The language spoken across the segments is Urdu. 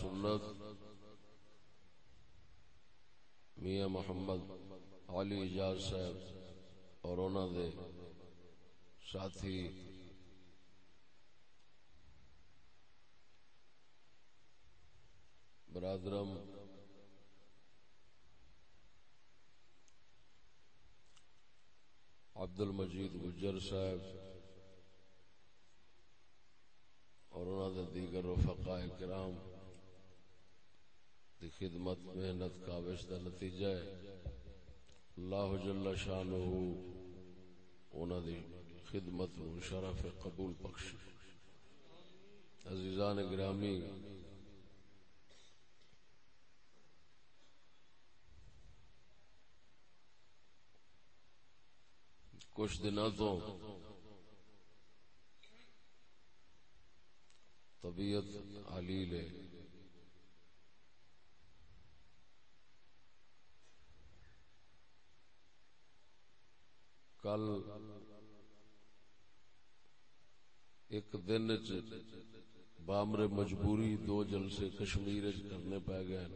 سنت۔ میاں محمد علی اجاز صاحب اور انہوں دے ساتھی۔ برادرم عبد المجید گجر صاحب اور انہوں نے دیگر رفقاء کرام۔ دی خدمت محنت کاوش کا نتیجہ ہے۔ اللہ جل شانہ انہوں دی خدمت و شرف قبول بخش۔ عزیزان گرامی، کچھ دنوں تو طبیعت علیل ہے۔ کل ایک دن بامر مجبوری دو جلسے کشمیر کرنے پہ گئے۔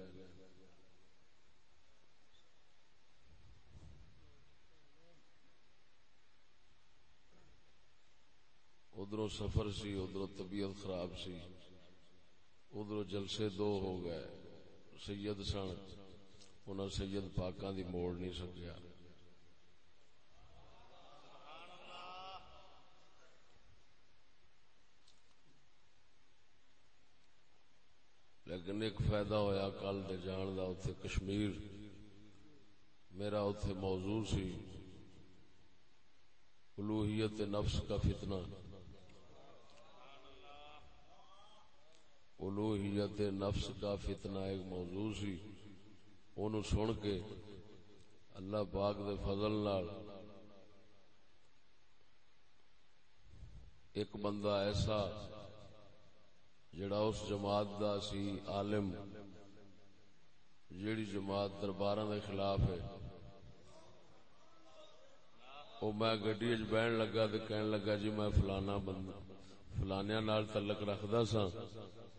ادھر سفر سی ادھر طبیعت خراب سی۔ ادھر جلسے دو ہو گئے۔ سید سن انہوں سید پاکاں دی موڑ نہیں سکیا لیکن ایک فائدہ ہویا کل دے جان دا اتنے کشمیر۔ میرا اتنے موضوع سی الوحیت نفس کا فتنہ۔ الوحیت نفس کا فتنہ ایک موضوع سی۔ اونوں سن کے اللہ پاک دے فضل نال ایک بندہ ایسا جڑا اس جماعت دا سی عالم، جیڑی جماعت درباراں دے خلاف ہے۔ او میں گڈی وچ بہن لگا تے کہن لگا جی میں فلانا بندہ فلانیاں نال تعلق رکھدا سا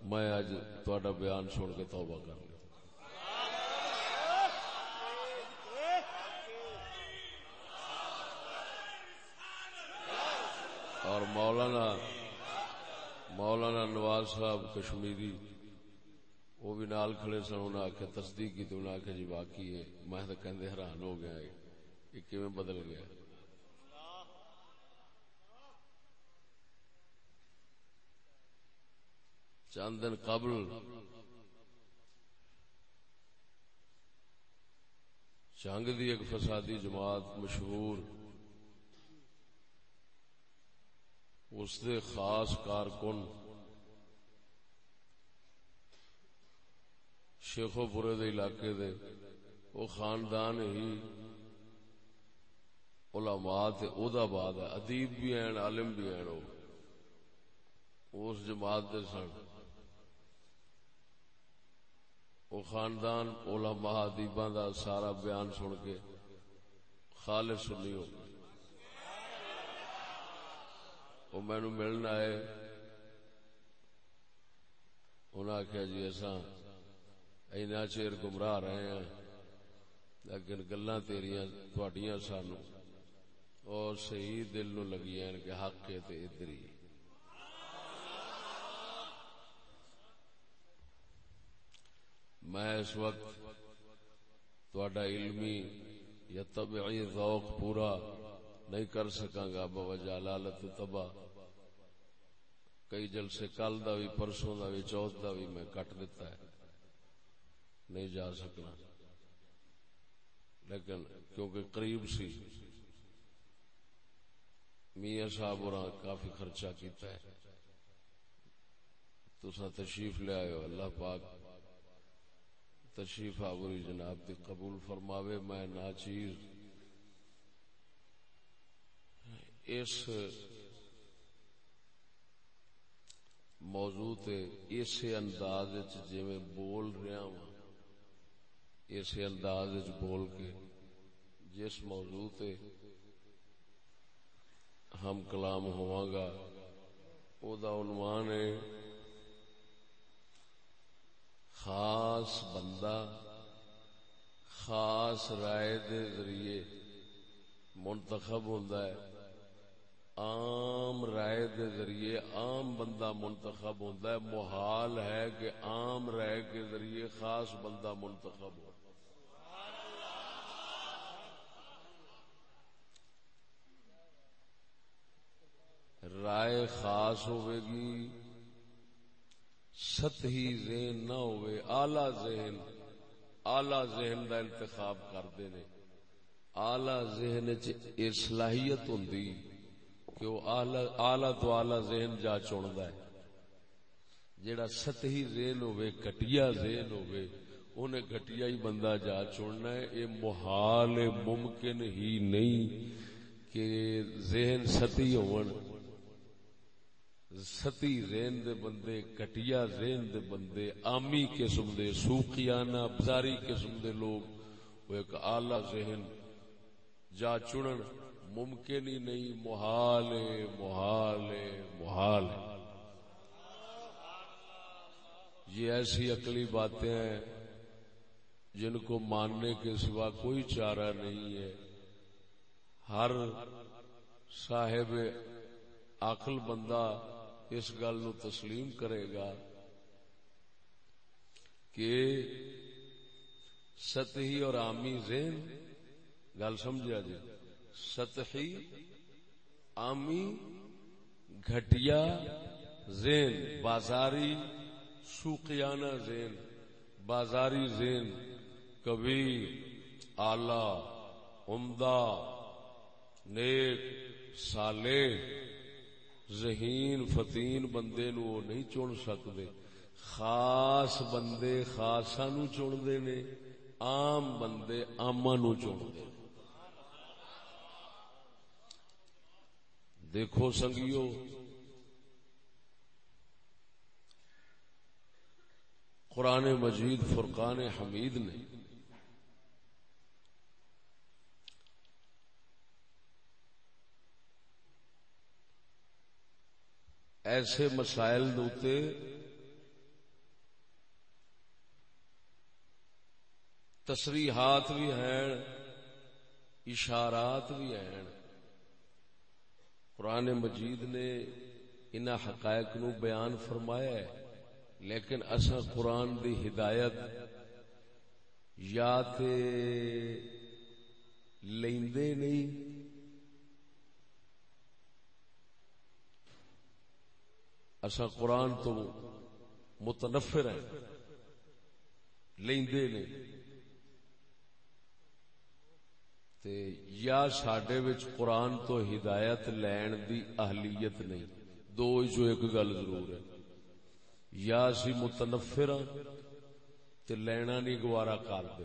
میں اج تہاڈا بیان سن کے توبہ کر لیا۔ اور مولانا مولانا نواز صاحب کشمیری، وہ بھی نال کھڑے سن انہیں آخیا تصدیق کی تو انہیں آخیا جی واقعی ہے۔ میں تو کہندے حیران ہو گیا ہاں، یہ کیویں بدل گیا؟ چند دن قبل چنگ دی ایک فسادی جماعت مشہور اس دے خاص کارکن شیخو پورے دے علاقے دے، وہ خاندان ہی علماء تے اودا بعد ہے، ادیب بھی ہیں، عالم بھی ہیں وہ اس جماعت دے سن۔ وہ خاندان علماء ادیباں دا سارا بیان سن کے خالص سنی ہو گئے وہ مینو ملنا آئے انہیں آخیا جی ایسا اینا چیر گمراہ رہے ہیں لیکن گلا تیریاں تھوڑیاں سانو اور صحیح دل نو لگی ہیں کہ حق ہے تے ادھر ہی میں اس وقت تھوڑا علمی یا طبعی ذوق پورا نہیں کر سکاں گا، بوجہ لالت تباہ۔ کئی جلسے کل دا بھی، پرسوں دا بھی، چوتھ دا بھی میں کٹ دیتا ہے۔ نہیں جا سکنا۔ لیکن کیونکہ قریب سی، میاں صاحب اور کافی خرچہ کیتا ہے۔ تو تشریف لے آئے ہو، اللہ پاک تشریف آوری جناب دی قبول فرماوے۔ میں ناچیز اس موضوع تے اسی انداز جی میں بول رہا ہوں اسی انداز بول کے جس موضوع تے ہم کلام ہوا گا، او دا عنوان ہے بندہ، خاص رائے دے ذریعے منتخب ہوتا ہے۔ عام رائے دے ذریعے عام بندہ منتخب ہوتا ہے، محال ہے کہ عام رائے کے ذریعے خاص بندہ منتخب ہو۔ رائے خاص ہوئے گی، سطحی ذہن نہ ہوئے آلہ ذہن آلہ ذہن کا انتخاب کرتے ہیں آلہ ذہن چلاحیت ہوں کہ وہ آلہ تو آلہ ذہن جا چنتا ہے۔ جیڑا سطحی ذہن ہوئے گٹیا ذہن ہوئے انہیں گٹیا ہی بندہ جا چننا ہے۔ یہ محال ممکن ہی نہیں کہ ذہن سطحی ہون۔ ستی ذہن دے بندے کٹیا ذہن دے بندے آمی قسم دے سوکیانہ بزاری قسم دے لوگ، وہ ایک آلہ ذہن جا چنن۔ ممکن ہی نہیں محال محال محال یہ ایسی عقلی باتیں ہیں جن کو ماننے کے سوا کوئی چارہ نہیں ہے۔ ہر صاحب عقل بندہ اس گل نو تسلیم کرے گا کہ سطحی اور عامی ذہن، گل سمجھا جی؟ سطحی، عامی، گھٹیا، زین، بازاری، سوقیانہ زین، بازاری زین کبھی آلہ عمدہ، نیک سالے ذہین فتین بندے نو وہ نہیں چن سکتے خاص بندے خاصا نو چنتے نے، عام بندے آما نو چنتے۔ دیکھو سنگیو۔ قرآن مجید فرقان حمید نے ایسے مسائل دوتے تصریحات بھی ہیں، اشارات بھی ہیں۔ قرآن مجید نے ان حقائق نو بیان فرمایا ہے، لیکن اصا قرآن دی ہدایت یا تے لیندے نہیں۔ اصا قرآن تو متنفر ہیں، لیندے نے تے یا ساڈے وچ قرآن تو ہدایت لین دی اہلیت نہیں۔ دو جو ایک گل ضرور ہے۔ یا اسی متنفر ہاں تے لینا نہیں گوارا کر دے۔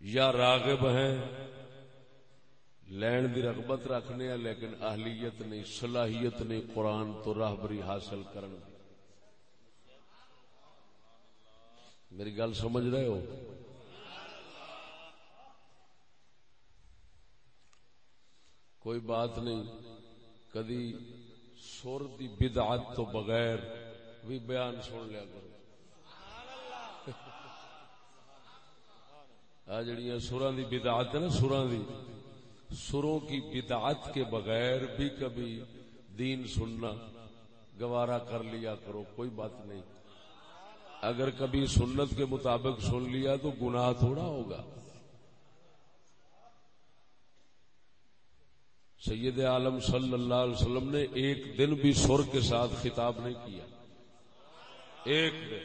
یا راغب ہیں، لین دی رغبت رکھنے ہیں لیکن اہلیت نہیں، صلاحیت نہیں قرآن تو راہبری حاصل کرن میری گل سمجھ رہے ہو؟ کوئی بات نہیں۔ کدی سر دی بدعت تو بغیر بھی بیان سن لیا کرو۔ آ جڑیاں سرا دی بدعت ہے نا سرا دی۔ سروں کی بدعت کے بغیر بھی کبھی دین سننا گوارا کر لیا کرو، کوئی بات نہیں۔ اگر کبھی سنت کے مطابق سن لیا تو گناہ تھوڑا ہوگا۔ سید عالم صلی اللہ علیہ وسلم نے ایک دن بھی سر کے ساتھ خطاب نہیں کیا۔ ایک دن۔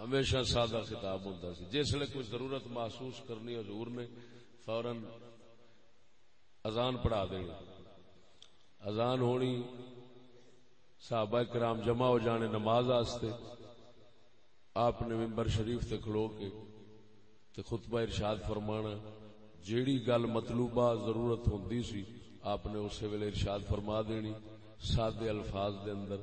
ہمیشہ سادہ خطاب ہوتا سی۔ جس نے کوئی ضرورت محسوس کرنی حضور نے فوراً اذان پڑھا دینی۔ اذان ہونی۔ صحابہ کرام جمع ہو جانے نماز آستے۔ آپ نے ممبر شریف تے کھلو کے تے خطبہ ارشاد فرمانا۔ جیڑی گل مطلوبہ ضرورت ہوندی سی، آپ نے اسی ویلے ارشاد فرما دینی۔ سادے الفاظ دے اندر،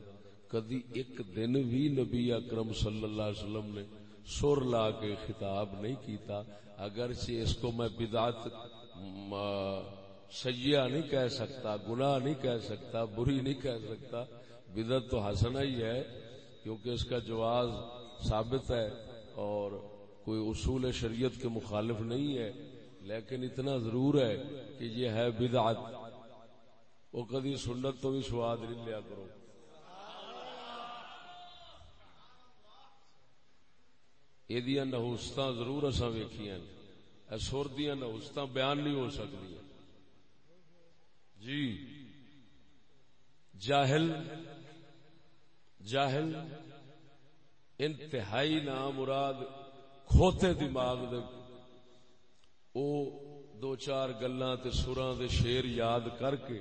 کدی ایک دن بھی نبی اکرم صلی اللہ علیہ وسلم نے سر لا کے خطاب نہیں کیتا۔ اگرچہ اس کو میں بدعت سیاح نہیں کہہ سکتا، گناہ نہیں کہہ سکتا، بری نہیں کہہ سکتا۔ بدعت تو حسنہ ہی ہے، کیونکہ اس کا جواز ثابت ہے اور کوئی اصول شریعت کے مخالف نہیں ہے۔ لیکن اتنا ضرور ہے کہ یہ ہے بدعت۔ وہ کدی سنت تو بھی سواد نہیں لیا کرو۔ یہ نہوست ضرور اصا ویخیا سر دیا نہوست بیان نہیں ہو سکتی جی۔ جاہل۔ جاہل۔ انتہائی نام مراد کھوتے دماغ دے او دو چار گلاں تے سراں دے شیر یاد کر کے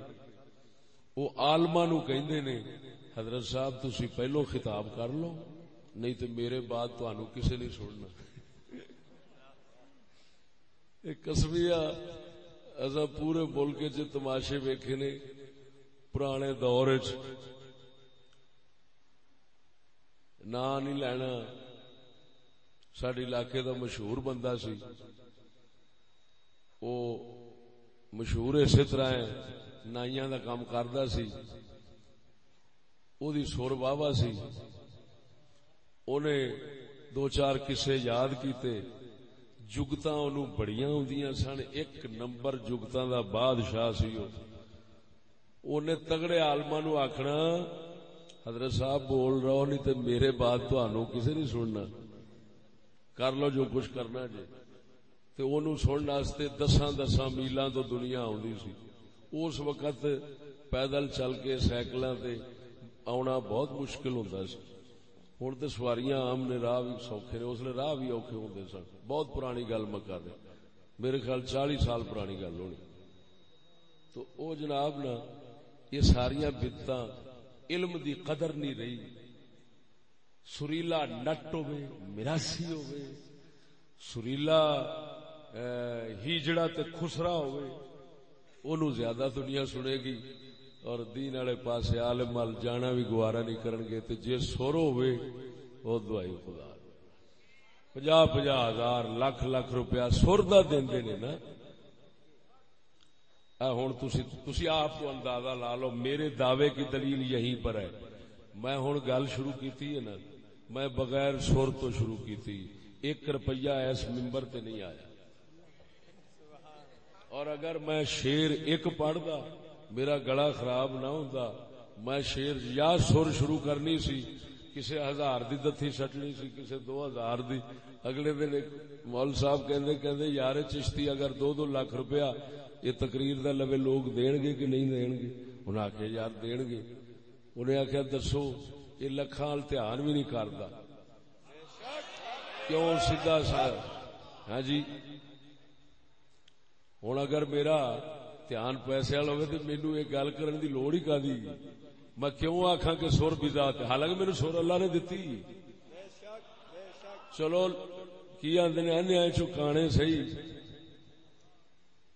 وہ آلما نو کہندے نے، حضرت صاحب تسی پہلو خطاب کر لو، نہیں تو میرے بعد تہن کسی نہیں سننا۔ کسبیا اصا پورے ملک چ تماشے ویکھے نے پرانے دور چ نا نہیں لینا سڈے علاقے دا مشہور بندہ سی۔ او مشہور اسی طرح نائیاں دا کام کردا سی او دی سر واہ سی۔ اونے دو چار قصے یاد کیتے جگتا انہوں بڑیاں ہوندیاں سن، ایک نمبر جگتا دا بادشاہ سی اونے تگڑے عالماں نو آکھنا، حضرت صاحب بول رہا ہو نہیں تے میرے بعد تانوں کسے نہیں سننا۔ کر لو جو کچھ کرنا جی۔ تے اونوں سنن واسطے دساں دساں میلاں تو دنیا آوندی سی۔ اس وقت پیدل چل کے سائیکلاں تے آنا بہت مشکل ہوندا سی۔ ہوں تو سواریاں عام نے راہ بھی سوکھے نے، اس لیے راہ بھی اوکھے ہوں سن۔ بہت پرانی گل میں کر رہا میرے خیال چالی سال پرانی گل ہونی۔ تو او جناب نا، یہ ساریا بت علم دی قدر نہیں رہی۔ سریلا نٹ ہوے مراسی ہوے سریلا ہیجڑا تے خسرا ہوے اونوں زیادہ دنیا سنے گی اور دین والے پاس عالم مل جانا بھی گوارا نہیں کرن گے تے جے سر ہوے او دعائی خدا۔ پجا پجا ہزار، لاکھ لاکھ روپیہ سر دا دیندے نے نا۔ ہوں تسی آپ کو اندازہ لا لو، میرے دعوے کی دلیل یہیں پر ہے۔ میں ہوں گل شروع کی ہے نا، میں بغیر سر تو شروع کی ایک روپیہ ایس ممبر تے نہیں آیا۔ اور اگر میں شیر ایک پڑھتا میرا گلا خراب نہ ہوتا میں شیر یا سر شروع کرنی سی کسی ہزار دی دتھی سٹنی سی کسی دو ہزار دی۔ اگلے دن مول صاحب کہندے کہندے، یار چشتی اگر دو دو لاکھ روپیہ یہ تقریر دا لوے لوگ دین گے کہ نہیں دین گے؟ انہیں آخیا یار دین گے۔ انہیں آخیا دسو، یہ لکھان دھیان بھی نہیں کرتا کیوں؟ سیدا سا۔ ہاں جی۔ ہوں اگر میرا دھیان پیسے والا ہوگا تو مینو یہ گل کرنے کی لوڑ ہی کا دی میں کیوں آخا کہ سر بھی ذات حالانکہ میرے سر اللہ نے دتی چلو کی آدھے چکانے صحیح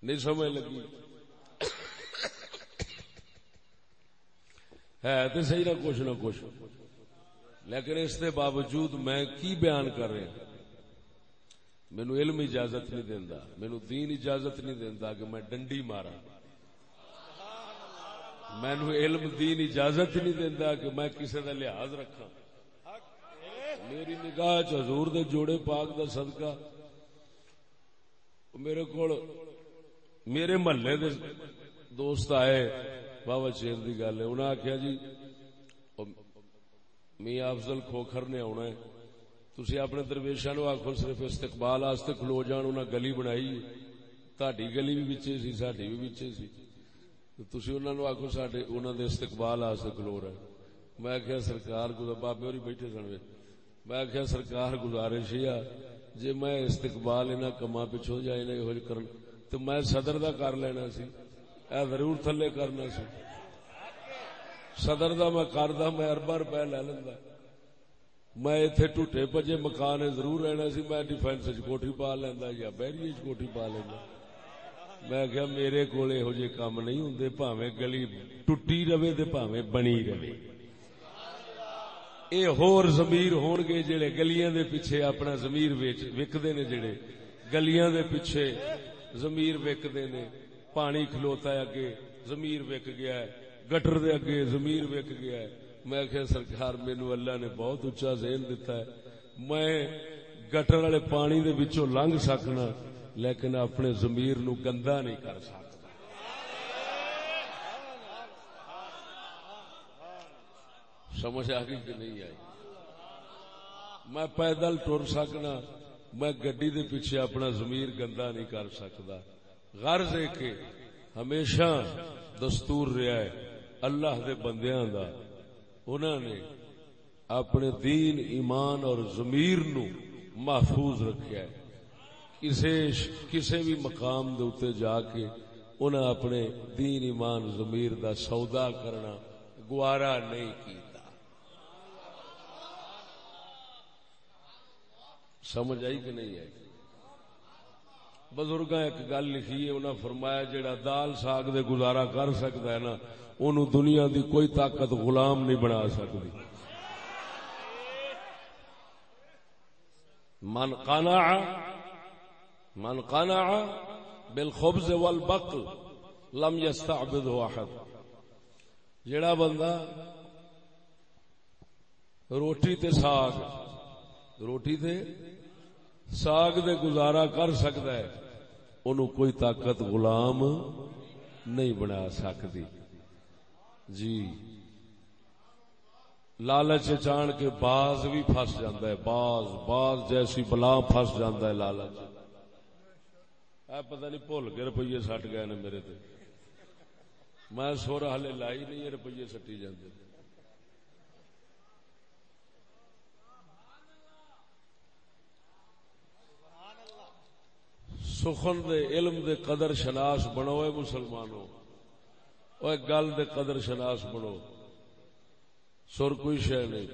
نہیں سمجھ لگی ہے تو صحیح نہ کچھ نہ کچھ لیکن اس کے باوجود میں کی بیان کر رہا مینو علم اجازت نہیں دینا مینو دین اجازت نہیں دینا کہ میں ڈنڈی مارا مینو علم دین اجازت نہیں دینا کہ میں کسی کا لحاظ رکھا میری نگاہ حضور دے جوڑے پاک دا صدقہ۔ میرے کو میرے محلے دے دوست آئے، بابا چیر دی گل ہے۔ انہیں آخیا جی میاں افضل کھوکھر نے آنا ہے۔ تسی اپنے درویشاں نو آکھو صرف استقبال واسطے کھلو جان انہاں گلی بنائی تہاڈی گلی بھی وچے سی ساڈی بھی وچے سی تسی انہاں نو آکھو ساڈے استقبال واسطے کھلو رہے میں کہیا سرکار کو بابے ہوری بیٹھے سن میں کہیا سرکار گزارش ہے جے میں استقبال انہاں کما پچھو جائے نہ ہو کرن تو میں صدر دا کر لینا سی اے ضرور تھلے کرنا سی صدر دا میں کردا میں اربا روپے لے لیندا میں اتنے ٹوٹے پجے مکان ضرور رہنا سی، میں ڈیفینس کوٹھی پا لینا یا بیری کوٹھی پا لینا میں کیا میرے کو کام نہیں ہوں پاوے گلی ٹوٹی رہے تو پاوے بنی رہے۔ اے ہور زمیر ہون گے جڑے گلیاں دے پیچھے اپنا زمیر وکدے نے جڑے۔ گلیاں دے پیچھے زمیر وکدے نے۔ پانی کھلوتا ہے اگے زمیر وک گیا ہے۔ گٹر دے اگے زمیر وک گیا ہے۔ میں کہ سرکار، مینو اللہ نے بہت اچا ذہن دیتا ہے۔ میں گٹر والے پانی دے وچوں لنگ سکنا لیکن اپنے زمیر نو گندا نہیں کر سکتا سمجھ آ گئی کہ نہیں آئی؟ میں پیدل ٹر سکنا میں گڈی دے پیچھے اپنا زمیر گندا نہیں کر سکتا غرض ہے کہ ہمیشہ دستور رہا ہے، اللہ دے بندیاں دا انہوں نے اپنے دین، ایمان اور زمیر نو محفوظ رکھیا ہے۔ کسے کسے بھی مقام دے اتے جا کے انہاں اپنے دین، ایمان زمیر دا سودا کرنا گوارا نہیں کیتا۔ سمجھ آئی کہ نہیں آئی؟ بزرگ ایک گل لکھی ہے، انہاں فرمایا جڑا دال ساگ دے گزارا کر سکتا ہے نا انہوں دنیا دی کوئی طاقت غلام نہیں بنا سکتی۔ من قنع من قنع بالخبز والبقل لم يستعبده احد۔ جڑا بندہ روٹی تے ساگ، روٹی تے ساگ دے گزارا کر سکتا ہے انہوں کوئی طاقت غلام نہیں بنا سکتی۔ جی۔ لالچ چان کے باز بھی فس جاندہ ہے، باز باز جیسی بلا فس جاندہ ہے لالچ۔ پتہ نہیں بھول کے روپیے سٹ گئے نے میرے تے۔ میں سور ہلے لائی نہیں روپیے سٹی جاندے سخن دے علم دے قدر شناس بنوئے مسلمانوں۔ اے گل دے قدر شناس بنو سر کوئی شہ نہیں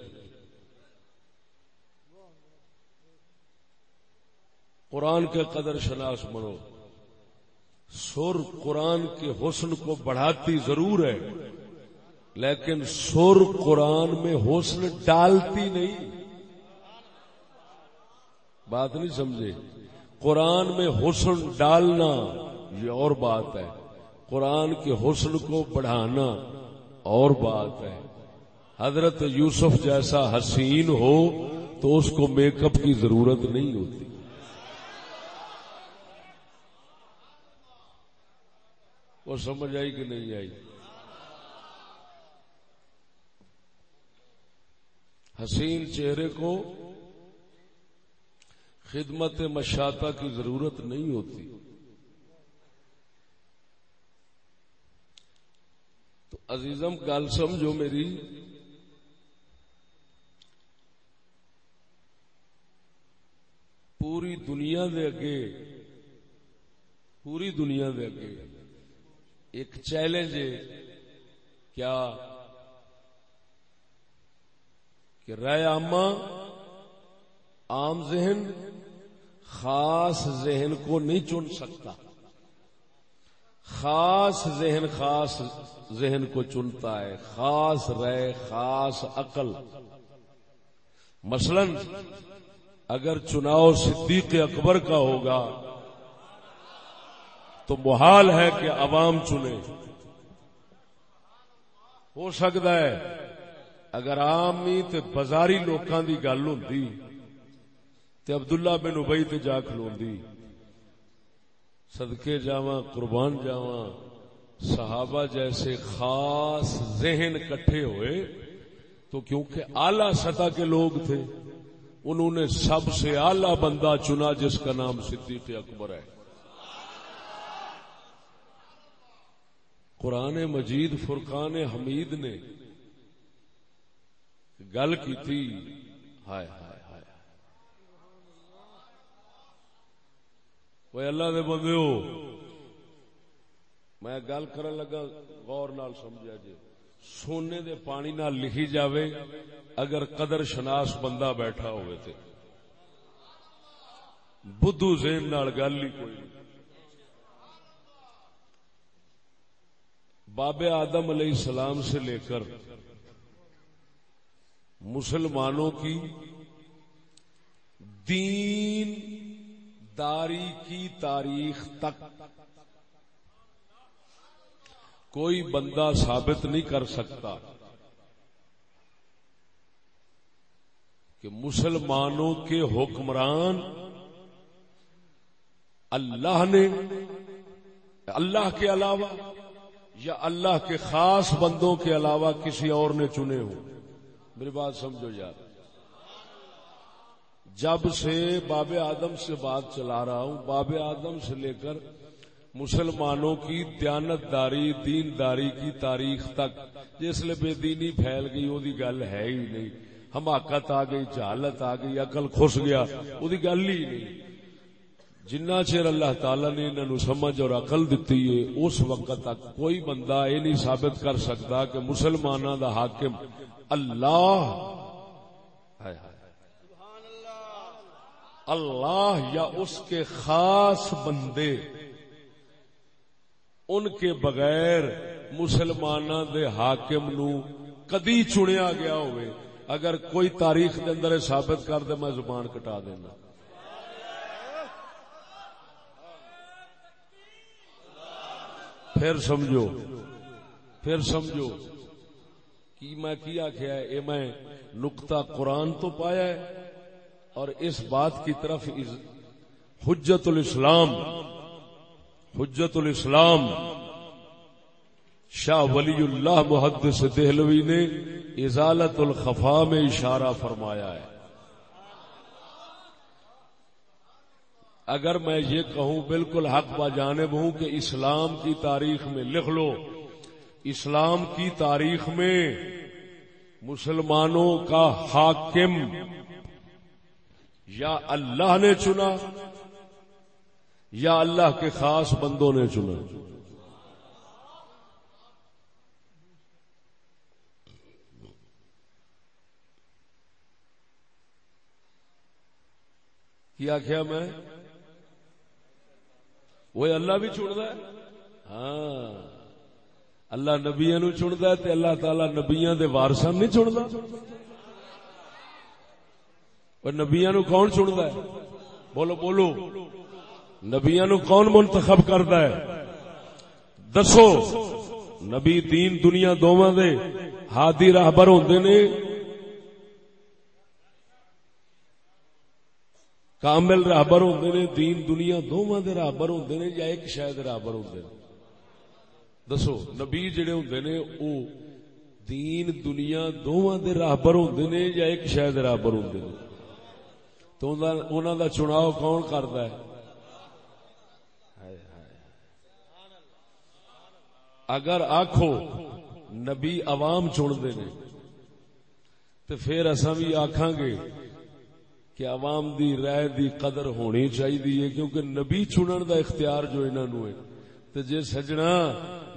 قرآن کے قدر شناس بنو سر قرآن کے حسن کو بڑھاتی ضرور ہے لیکن سر قرآن میں حسن ڈالتی نہیں بات نہیں سمجھے قرآن میں حسن ڈالنا یہ اور بات ہے قرآن کے حسن کو بڑھانا اور بات ہے۔ حضرت یوسف جیسا حسین ہو تو اس کو میک اپ کی ضرورت نہیں ہوتی۔ وہ سمجھ آئی کہ نہیں آئی؟ حسین چہرے کو خدمت مشاطہ کی ضرورت نہیں ہوتی۔ تو عزیزم، گل سمجھو میری۔ پوری دنیا دے اگے، پوری دنیا دے اگے ایک چیلنج ہے کیا؟ کہ رائے عامہ، عام ذہن خاص ذہن کو نہیں چن سکتا۔ خاص ذہن خاص ذہن کو چنتا ہے، خاص رے خاص عقل۔ مثلا اگر چناؤ صدیق اکبر کا ہوگا، تو محال ہے کہ عوام چنے۔ ہو سکتا ہے، اگر عامی تے بازاری لوکاں دی گل ہوندی، تے عبداللہ بن ابئی تے جا کھلوندی۔ صدقے جاواں، قربان جاواں، صحابہ جیسے خاص ذہن کٹھے ہوئے تو کیونکہ اعلی سطح کے لوگ تھے، انہوں نے سب سے اعلی بندہ چنا جس کا نام صدیق اکبر ہے۔ قرآن مجید فرقان حمید نے گل کی تھی، ہائے ہائے وہ اللہ دے بندے ہو میں گل کرن لگا غور نال سمجھا جی سونے دے پانی نال لکھی جاوے اگر قدر شناس بندہ بیٹھا ہوئے تھے بدھو زین نال گل ہی کوئی باب آدم علیہ السلام سے لے کر مسلمانوں کی دین داری کی تاریخ تک۔ کوئی بندہ ثابت نہیں کر سکتا کہ مسلمانوں کے حکمران اللہ نے، اللہ کے علاوہ یا اللہ کے خاص بندوں کے علاوہ کسی اور نے چنے ہوں۔ میری بات سمجھو یار۔ جب سے باب آدم سے بات چلا رہا ہوں باب آدم سے لے کر مسلمانوں کی دیانت داری دین داری کی تاریخ تک، جس لیے بے دینی پھیل گئی، وہ گل ہے ہی نہیں۔ حماقت آ گئی، جہالت آ گئی، عقل خس گیا، وہ گل ہی نہیں۔ جنہ چیر اللہ تعالی نے انہوں سمجھ اور عقل دیتی ہے، اس وقت تک کوئی بندہ یہ نہیں ثابت کر سکتا کہ مسلمانوں دا حاکم اللہ۔ اللہ یا اس کے خاص بندے، ان کے بغیر مسلمانوں دے حاکم نو کدی چنیا گیا ہوئے۔ اگر کوئی تاریخ دے اندر ثابت کر دے، میں زبان کٹا دینا۔ پھر سمجھو پھر سمجھو۔ کی میں کی آخیا ہے؟ میں نقطہ قرآن تو پایا ہے۔ اور اس بات کی طرف حجت الاسلام حجت الاسلام، شاہ ولی اللہ محدث دہلوی نے ازالت الخفا میں اشارہ فرمایا ہے۔ اگر میں یہ کہوں بالکل حق با جانب ہوں کہ اسلام کی تاریخ میں لکھ لو، اسلام کی تاریخ میں مسلمانوں کا حاکم یا اللہ نے چنا یا اللہ کے خاص بندوں نے چنا کیا کیا میں؟ وہ اللہ بھی چنتا ہے؟ ہاں اللہ نبیا نو چنتا ہے اللہ تعالی نبیا دے وارسان نہیں چنتا؟ نبیا نو کون چنتا ہے؟ بولو بولو۔ نبیا نو کون منتخب کرتا ہے؟ دسو، نبی دین دنیا دونوں دے ہادی راہبر ہوندے نے۔ کامل رابر ہوندے نے، دین دنیا دونوں دے رابر ہوندے نے یا ایک شاید رابر ہوندے نے؟ دسو، نبی جڑے ہوندے نے، او دین دنیا دونوں دے رابر ہوندے نے یا ایک شاید رابر ہوندے نے؟ تو انہاں دا چناؤ کون کردا ہے؟ اگر آکھو نبی عوام چن دے نے تو پھر اساں بھی آکھاں گے کہ عوام دی رائے دی قدر ہونی چاہیے، کیونکہ نبی چنن دا اختیار جو انہوں نے تو جے سجنا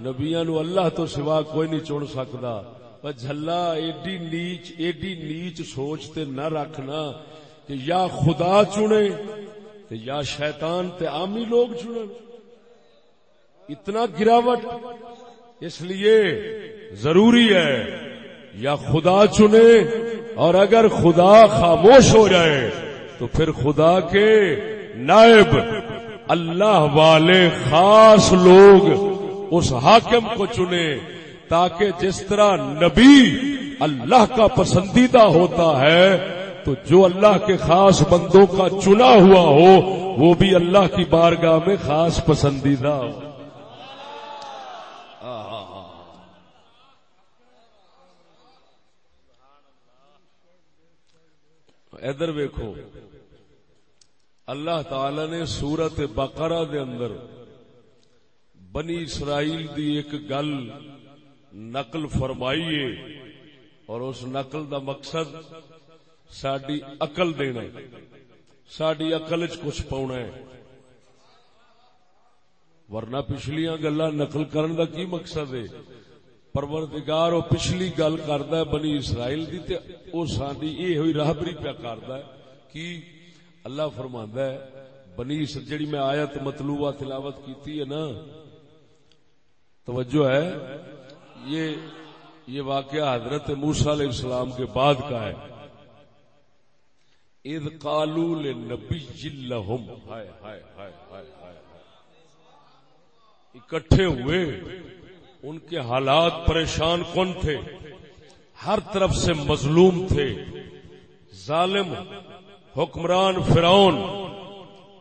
نبیاں نو اللہ تو سوا کوئی نہیں چن سکتا۔ جھلا ایڈی نیچ ایڈی نیچ سوچ تے نہ رکھنا کہ یا خدا چنے تے یا شیطان تے عامی لوگ چنن اتنا گراوٹ اس لیے ضروری ہے یا خدا چنے اور اگر خدا خاموش ہو جائے تو پھر خدا کے نائب اللہ والے خاص لوگ اس حاکم کو چنے تاکہ جس طرح نبی اللہ کا پسندیدہ ہوتا ہے تو جو اللہ کے خاص بندوں کا چنا ہوا ہو، وہ بھی اللہ کی بارگاہ میں خاص پسندیدہ ہو۔ ادھر ویکو اللہ تعالی نے سورت بقرہ دے اندر بنی اسرائیل دی ایک گل نقل فرمائیے اور اس نقل دا مقصد ساری اقل دینا ساری اقل چ کچھ پاؤنا ہے۔ ورنہ پچھلیاں گلا نقل کرن دا کی مقصد ہے؟ پروردگار وہ پچھلی گل کردا ہے بنی اسرائیل دی تے او ساڈی اے ہوئی راہبری پیا کردا ہے کہ اللہ فرماندا ہے، بنی جڑی میں آیت مطلوبہ تلاوت کیتی ہے نا، توجہ ہے۔ یہ یہ واقعہ حضرت موسی علیہ السلام کے بعد کا ہے۔ اذ قالوا للنبي لهم. ہائے ہائے ہائے ہائے ہائے اکٹھے ہوئے. ان کے حالات پریشان کون تھے؟ ہر طرف سے مظلوم تھے. ظالم، حکمران، فرعون.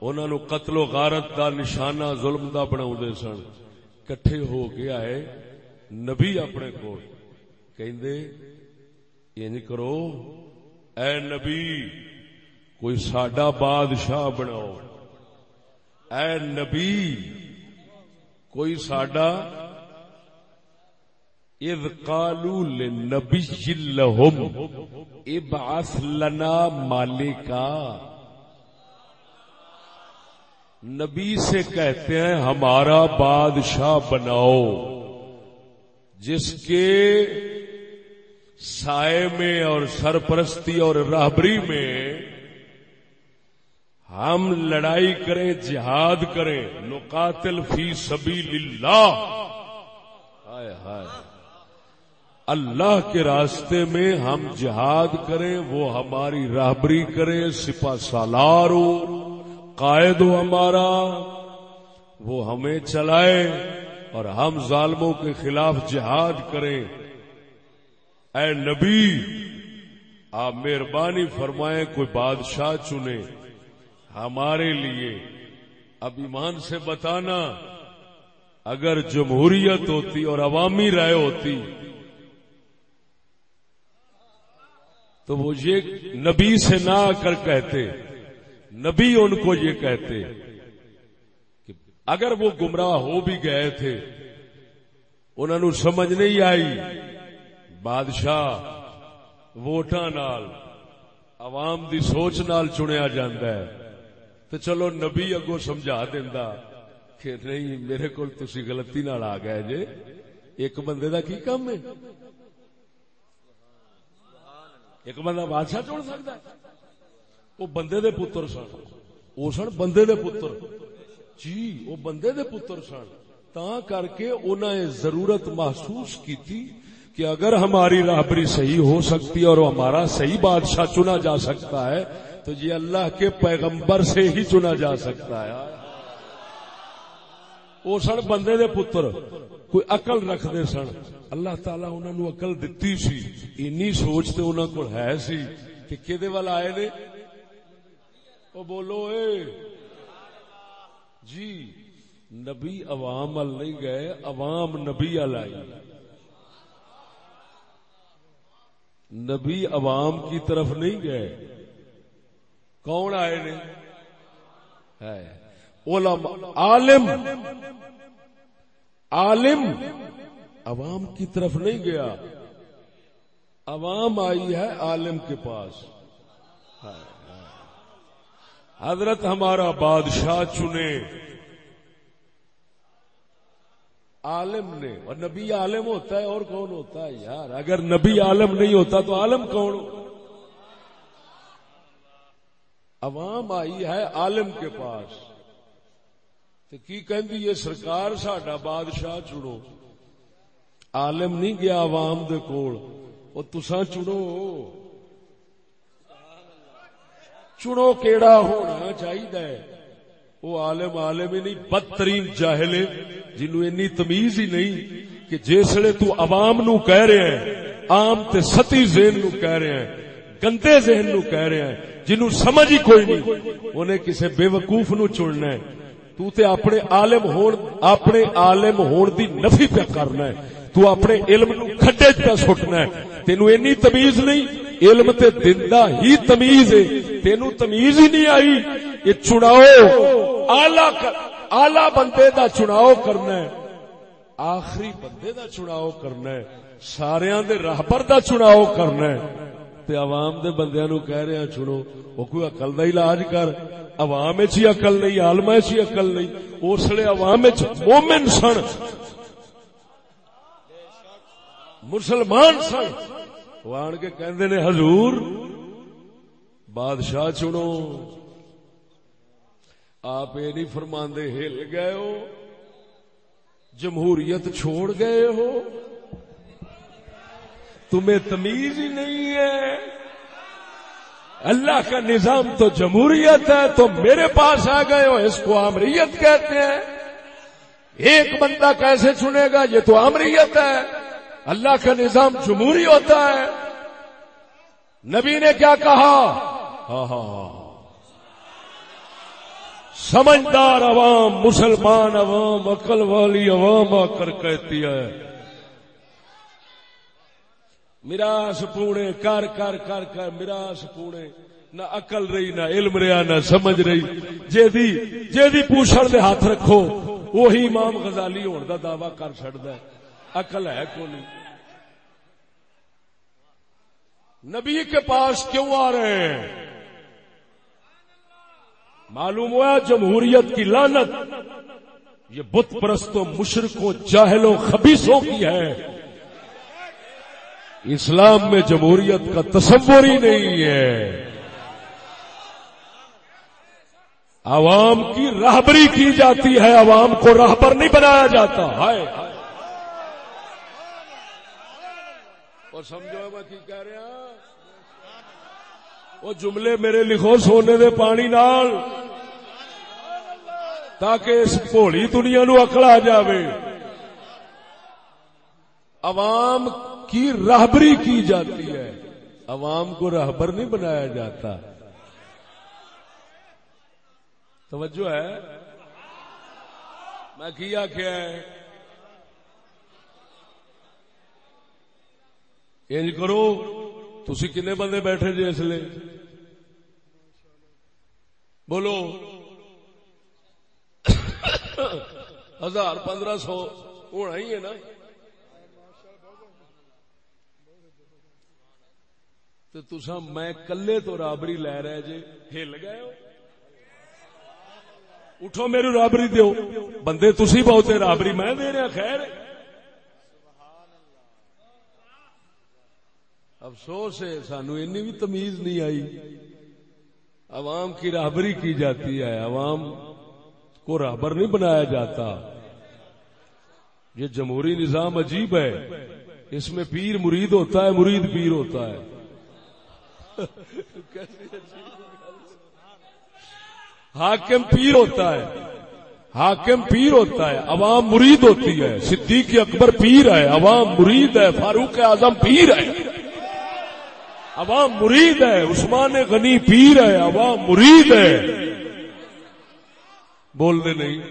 انہوں نے قتل و غارت دا نشانہ ظلم دا بنا سن. کٹھے ہو کے آئے نبی اپنے کو یہ نہیں کرو، اے نبی کوئی ساڈا بادشاہ بناؤ۔ اے نبی، کوئی ساڈا اذ قالوا للنبي لهم ابعث لنا مالکا۔ نبی سے کہتے ہیں، ہمارا بادشاہ بناؤ۔ جس کے سائے میں اور سرپرستی اور رہبری میں ہم لڑائی کریں، جہاد کریں، نقاتل فی سبیل اللہ۔ ہائے ہائے۔ اللہ کے راستے میں ہم جہاد کریں، وہ ہماری راہبری کرے سپا سالار ہو، قائد ہو ہمارا۔ وہ ہمیں چلائے اور ہم ظالموں کے خلاف جہاد کریں۔ اے نبی، آپ مہربانی فرمائیں، کوئی بادشاہ چنے۔ ہمارے لیے اب ایمان سے بتانا، اگر جمہوریت ہوتی اور عوامی رائے ہوتی، تو وہ یہ نبی سے نہ آ کر کہتے، نبی ان کو یہ کہتے کہ اگر وہ گمراہ ہو بھی گئے تھے انہوں نے سمجھ نہیں آئی، بادشاہ ووٹاں نال، عوام دی سوچ نال چنیا جاندہ ہے۔ تو چلو نبی اگو سمجھا دینا کہ نہیں، میرے کو تسی غلطی نال آ گئے جے۔ ایک بندے دا کی کام ہے؟ ایک بندہ بادشاہ چن سکتا ہے؟ وہ بندے دے پتر سن۔ وہ سن بندے دے پتر۔ جی وہ بندے دے پتر سن۔ تا کر کے انہیں ضرورت محسوس کی تھی کہ اگر ہماری رابری صحیح ہو سکتی اور ہمارا صحیح بادشاہ چنا جا سکتا ہے تو یہ اللہ کے پیغمبر سے ہی چنا جا سکتا ہے۔ وہ سن بندے دے پتر، کوئی اقل رکھتے سن۔ اللہ تعالی انہوں نے اقل دتی سی۔ اینی سوچ تو انہوں کو ہے سی کہ کدے وال آئے نے؟ او بولو اے۔ جی نبی عوام ال نہیں گئے، عوام نبی ال آئی۔ نبی عوام کی طرف نہیں گئے۔ کون آئے نے؟ علماء عالم۔ عالم۔ عوام کی طرف نہیں گیا۔ عوام آئی ہے عالم کے پاس۔ حضرت ہمارا بادشاہ چنے۔ عالم نے، اور نبی عالم ہوتا ہے اور کون ہوتا ہے؟ یار، اگر نبی عالم نہیں ہوتا تو عالم کون؟ عوام آئی ہے عالم کے پاس۔ کی کہندی یہ سرکار ساڈا بادشاہ چنو۔ عالم نہیں گیا عوام دے کول۔ او تساں چنو۔ چنو کیڑا ہونا چاہیے وہ عالم عالم ہی نہیں، بدترین جاہل جنو اینی تمیز ہی نہیں کہ جسے تو عوام نو کہہ رہے ہیں، عام تے ستی ذہن نو کہہ رہے ہیں۔ گندے ذہن نو کہہ رہے ہیں جنو سمجھ ہی کوئی نہیں، انہیں کسے بے وقوف نو چننا ہے۔ تو تے اپنے عالم ہون، اپنے عالم ہون دی نفی پہ کرنا ہے۔ تو اپنے علم نو کھڈے پہ سٹنا ہے۔ تینو اینی تمیز نہیں، علم تے دندا ہی تمیز ہے۔ تینو تمیز ہی نہیں آئی، یہ چناؤ آلہ آلہ بندے دا چناؤ کرنا ہے۔ آخری بندے دا چناؤ کرنا ہے۔ ساریاں دے راہبر دا چناؤ کرنا ہے۔ تے عوام دے بندیاں نو کہہ رہے ہیں چھڑو وہ کوئی عقل دا علاج کر۔ عوام چی عقل نہیں، عالم چی عقل نہیں۔ اس لیے عوام مومن سن۔ مسلمان سن۔ وہ آن کے کہندے نے، حضور، بادشاہ چنو۔ آپ یہ نہیں فرماندے، ہل گئے ہو۔ جمہوریت چھوڑ گئے ہو۔ تمہیں تمیز ہی نہیں ہے۔ اللہ کا نظام تو جمہوریت ہے تو میرے پاس آ گئے ہو، اس کو امریت کہتے ہیں۔ ایک بندہ کیسے چنے گا، یہ تو امریت ہے۔ اللہ کا نظام جمہوری ہوتا ہے۔ نبی نے کیا کہا؟ ہاں ہاں ہاں۔ سمجھدار عوام، مسلمان عوام، عقل والی عوام آ کر کہتی ہے۔ میراث پونے، کر کر کر کر، میراث پونے۔ نہ عقل رہی، نہ علم رہا، نہ سمجھ رہی۔ جی جی پوچھڑ دے ہاتھ رکھو، وہی امام غزالی ہون دا دعوی کر چڑھتا ہے۔ عقل ہے کو نہیں نبی کے پاس کیوں آ رہے ہیں؟ معلوم ہوا جمہوریت کی لانت یہ بت پرستوں مشرقوں جاہلوں، خبیصوں کی ہے۔ اسلام میں جمہوریت کا تصور ہی نہیں ہے۔ عوام کی راہبری کی جاتی ہے، عوام کو راہبر نہیں بنایا جاتا۔ ہے اور سمجھو میں کی کہہ رہا ہاں؟ وہ جملے میرے لکھو سونے دے پانی نال، تاکہ اس بھولی دنیا نو اکڑ آ جائے عوام کی راہبری کی جاتی ہے۔ عوام کو راہبر نہیں بنایا جاتا۔ توجہ ہے۔ میں کیا کیا ہے انج کرو تھی کنے بندے بیٹھے جی اس لیے بولو۔ ہزار پندرہ سو ہونا ہی ہے نا۔ تو تسا میں کلے تو رابری لے رہے جی ہل گئے ہو۔ اٹھو میری رابری دیو۔ بندے تسی بہتے رابری میں دے رہا خیر۔ افسوس ہے، سانو اینی بھی تمیز نہیں آئی۔ عوام کی رابری کی جاتی ہے۔ عوام کو رابر نہیں بنایا جاتا۔ یہ جمہوری نظام عجیب ہے۔ اس میں پیر مرید ہوتا ہے، مرید پیر ہوتا ہے۔ حاکم پیر ہوتا ہے۔ حاکم پیر ہوتا ہے۔ عوام مرید ہوتی ہے۔ صدیق اکبر پیر ہے۔ عوام مرید ہے۔ فاروق اعظم پیر ہے۔ عوام مرید ہے۔ عثمان غنی پیر ہے۔ عوام مرید ہے۔ بول دے نہیں۔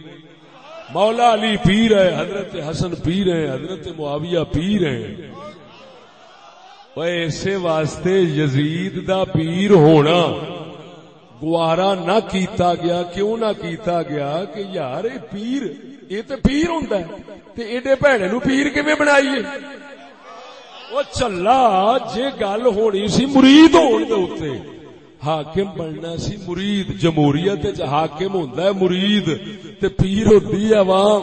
مولا علی پیر ہے۔ حضرت حسن پیر ہے حضرت معاویہ پیر ہے ایسے واسطے یزید دا پیر ہونا گوارا نہ کیتا گیا کیوں نہ کیتا گیا کہ یار پیر یہ تو پیر ہوں ایڈے بھڑے نو پیر کیویں بنائیے وہ چلا جے گل ہونی سی مرید ہونے حاکم بننا سی مرید جمہوریت حاکم ہوندا ہے مرید تے پیر ہوتی عوام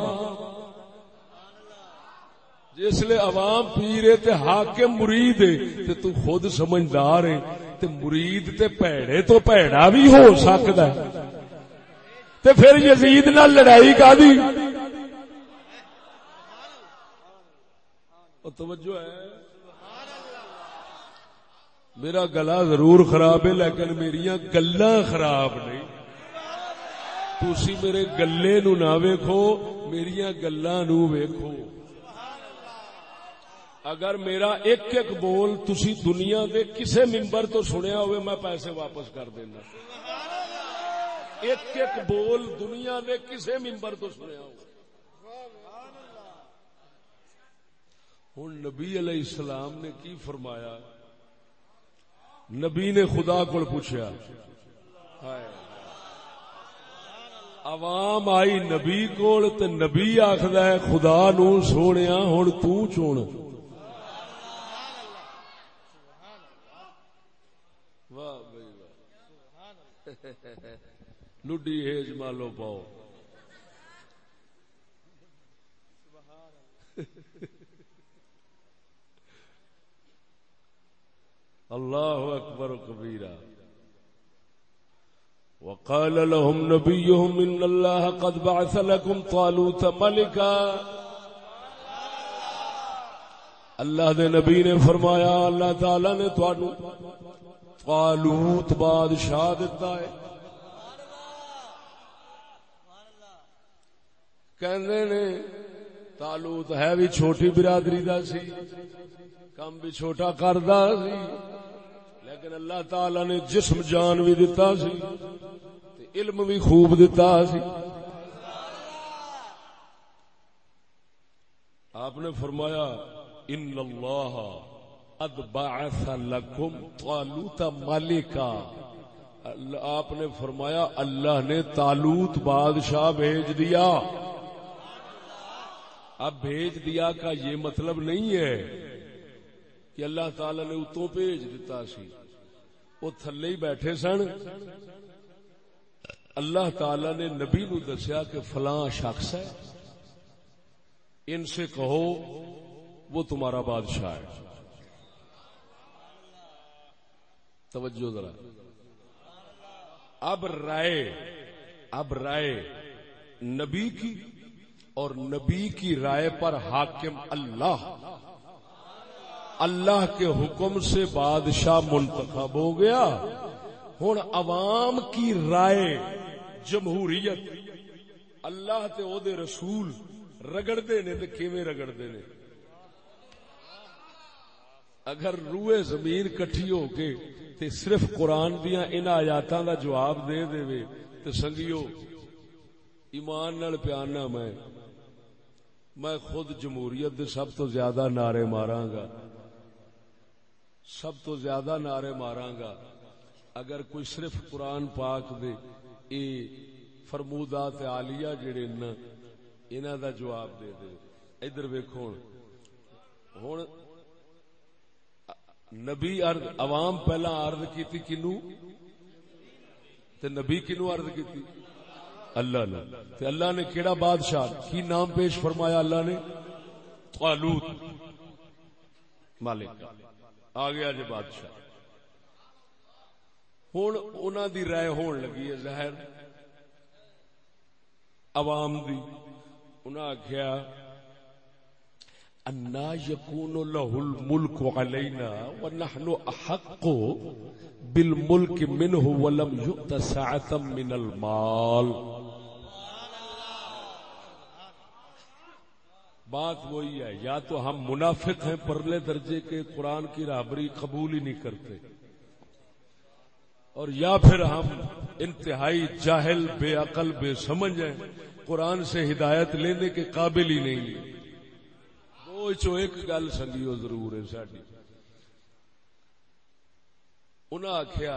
جس لیے عوام پیر ہے تے حاکم مرید ہے تے تو خود سمجھدار ہے تے مرید تے پیڑے تو پیڑا بھی ہو سکتا ہے۔ تے پھر یزید نہ لڑائی کا دی؟ توجہ ہے۔ میرا گلا ضرور خراب ہے لیکن میری گلا خراب نہیں تھی میرے گلے نو نہ ویکھو میری گلا نو ویکھو۔ اگر میرا ایک ایک بول تسی دنیا دے کسے ممبر تو سنیا ہوئے، میں پیسے واپس کر دینا۔ ایک ایک بول دنیا دے کسے ممبر تو سنیا ہوئے۔ ہوں نبی علیہ السلام نے کی فرمایا؟ نبی نے خدا کو پوچھا عوام آئی نبی کول تے نبی آخد خدا نو سونے ہوں تون لڈی ہیج مالو پاؤ۔ اللہ اکبر کبیرہ۔ وقال لهم نبيهم ان الله قد بعث لكم طالوت ملكا۔ اللہ دے نبی نے فرمایا، اللہ تعالی نے تانوں طالوت بادشاہ دیتا ہے۔ کہندے نے ہے بھی چھوٹی برادری دا سی، کم بھی چھوٹا کردا سی۔ لیکن اللہ تعالی نے جسم جان بھی دتا سی، تے علم بھی خوب دتا سی۔ آپ نے فرمایا، ان اللہ قد بعث لکم طالوت ملکا آپ نے فرمایا، اللہ نے تالوت بادشاہ بھیج دیا۔ اب بھیج دیا کا یہ مطلب نہیں ہے کہ اللہ تعالی نے اتوں بھیج دیتا سی۔ وہ تھلے ہی بیٹھے سن۔ اللہ تعالی نے نبی نو دسیا کہ فلاں شخص ہے۔ ان سے کہو وہ تمہارا بادشاہ ہے۔ توجہ ذرا۔ اب رائے اب رائے نبی کی اور نبی کی رائے پر حاکم اللہ۔ اللہ کے حکم سے بادشاہ منتخب ہو گیا۔ ہوں عوام کی رائے، جمہوریت۔ اللہ تے او دے رسول رگڑتے نے کیویں رگڑتے نے؟ اگر روئے زمین کٹھی ہو کے تے صرف قرآن دیا ان آیاتاں دا جواب دے دے وے، تے سنگیو، ایمان نال پیانا میں۔ میں خود جمہوریت دے سب تو زیادہ نعرے ماراں گا سب تو زیادہ نعرے ماراں گا اگر کوئی صرف قرآن پاک دے، اے فرمودات عالیہ جڑے نا انہاں دا جواب دے دے۔ ادھر ویکھو ہن، نبی عرض، عوام پہلا عرض کیتی کنو؟ تے نبی کنو عرض کیتی؟ اللہ نے۔ تے اللہ نے کیڑا بادشاہ؟ کی نام پیش فرمایا اللہ نے؟ طالوت۔ مالک۔ آ گیا جی بادشاہ۔ ہوں انہوں دی رائے ہون لگی ہے ظاہر عوام دی۔ انہاں آخیا انا یکون له الملک علینا ونحن احق بالملک منه ولم يؤت ساعتا من المال۔ بات وہی ہے، یا تو ہم منافق ہیں پرلے درجے کے، قرآن کی رابری قبول ہی نہیں کرتے، اور یا پھر ہم انتہائی جاہل، بے عقل، بے سمجھ ہیں، قرآن سے ہدایت لینے کے قابل ہی نہیں۔ چو ایک گل سنگیو ضرور ہے ساری انہاں آخیا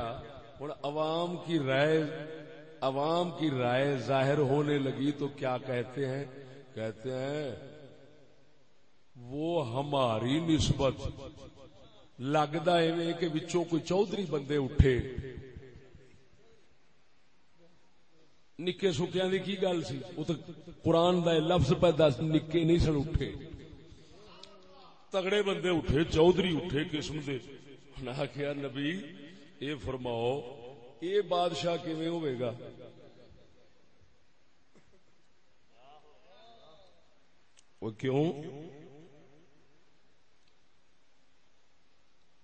ہوں عوام کی رائے، عوام کی رائے ظاہر ہونے لگی تو کیا کہتے ہیں؟ کہتے ہیں وہ ہماری نسبت لگتا ہے کہ بچوں کوئی چودھری بندے اٹھے۔ نکے سکیا کی گل سی؟ وہ تو قرآن کا لفظ پہ دس نکے نہیں سن اٹھے۔ تگڑے بندے اٹھے، چودھری اٹھے قسم دے۔ آخیا نبی، اے فرماؤ، اے بادشاہ کیویں ہوئے گا؟ وہ کیوں؟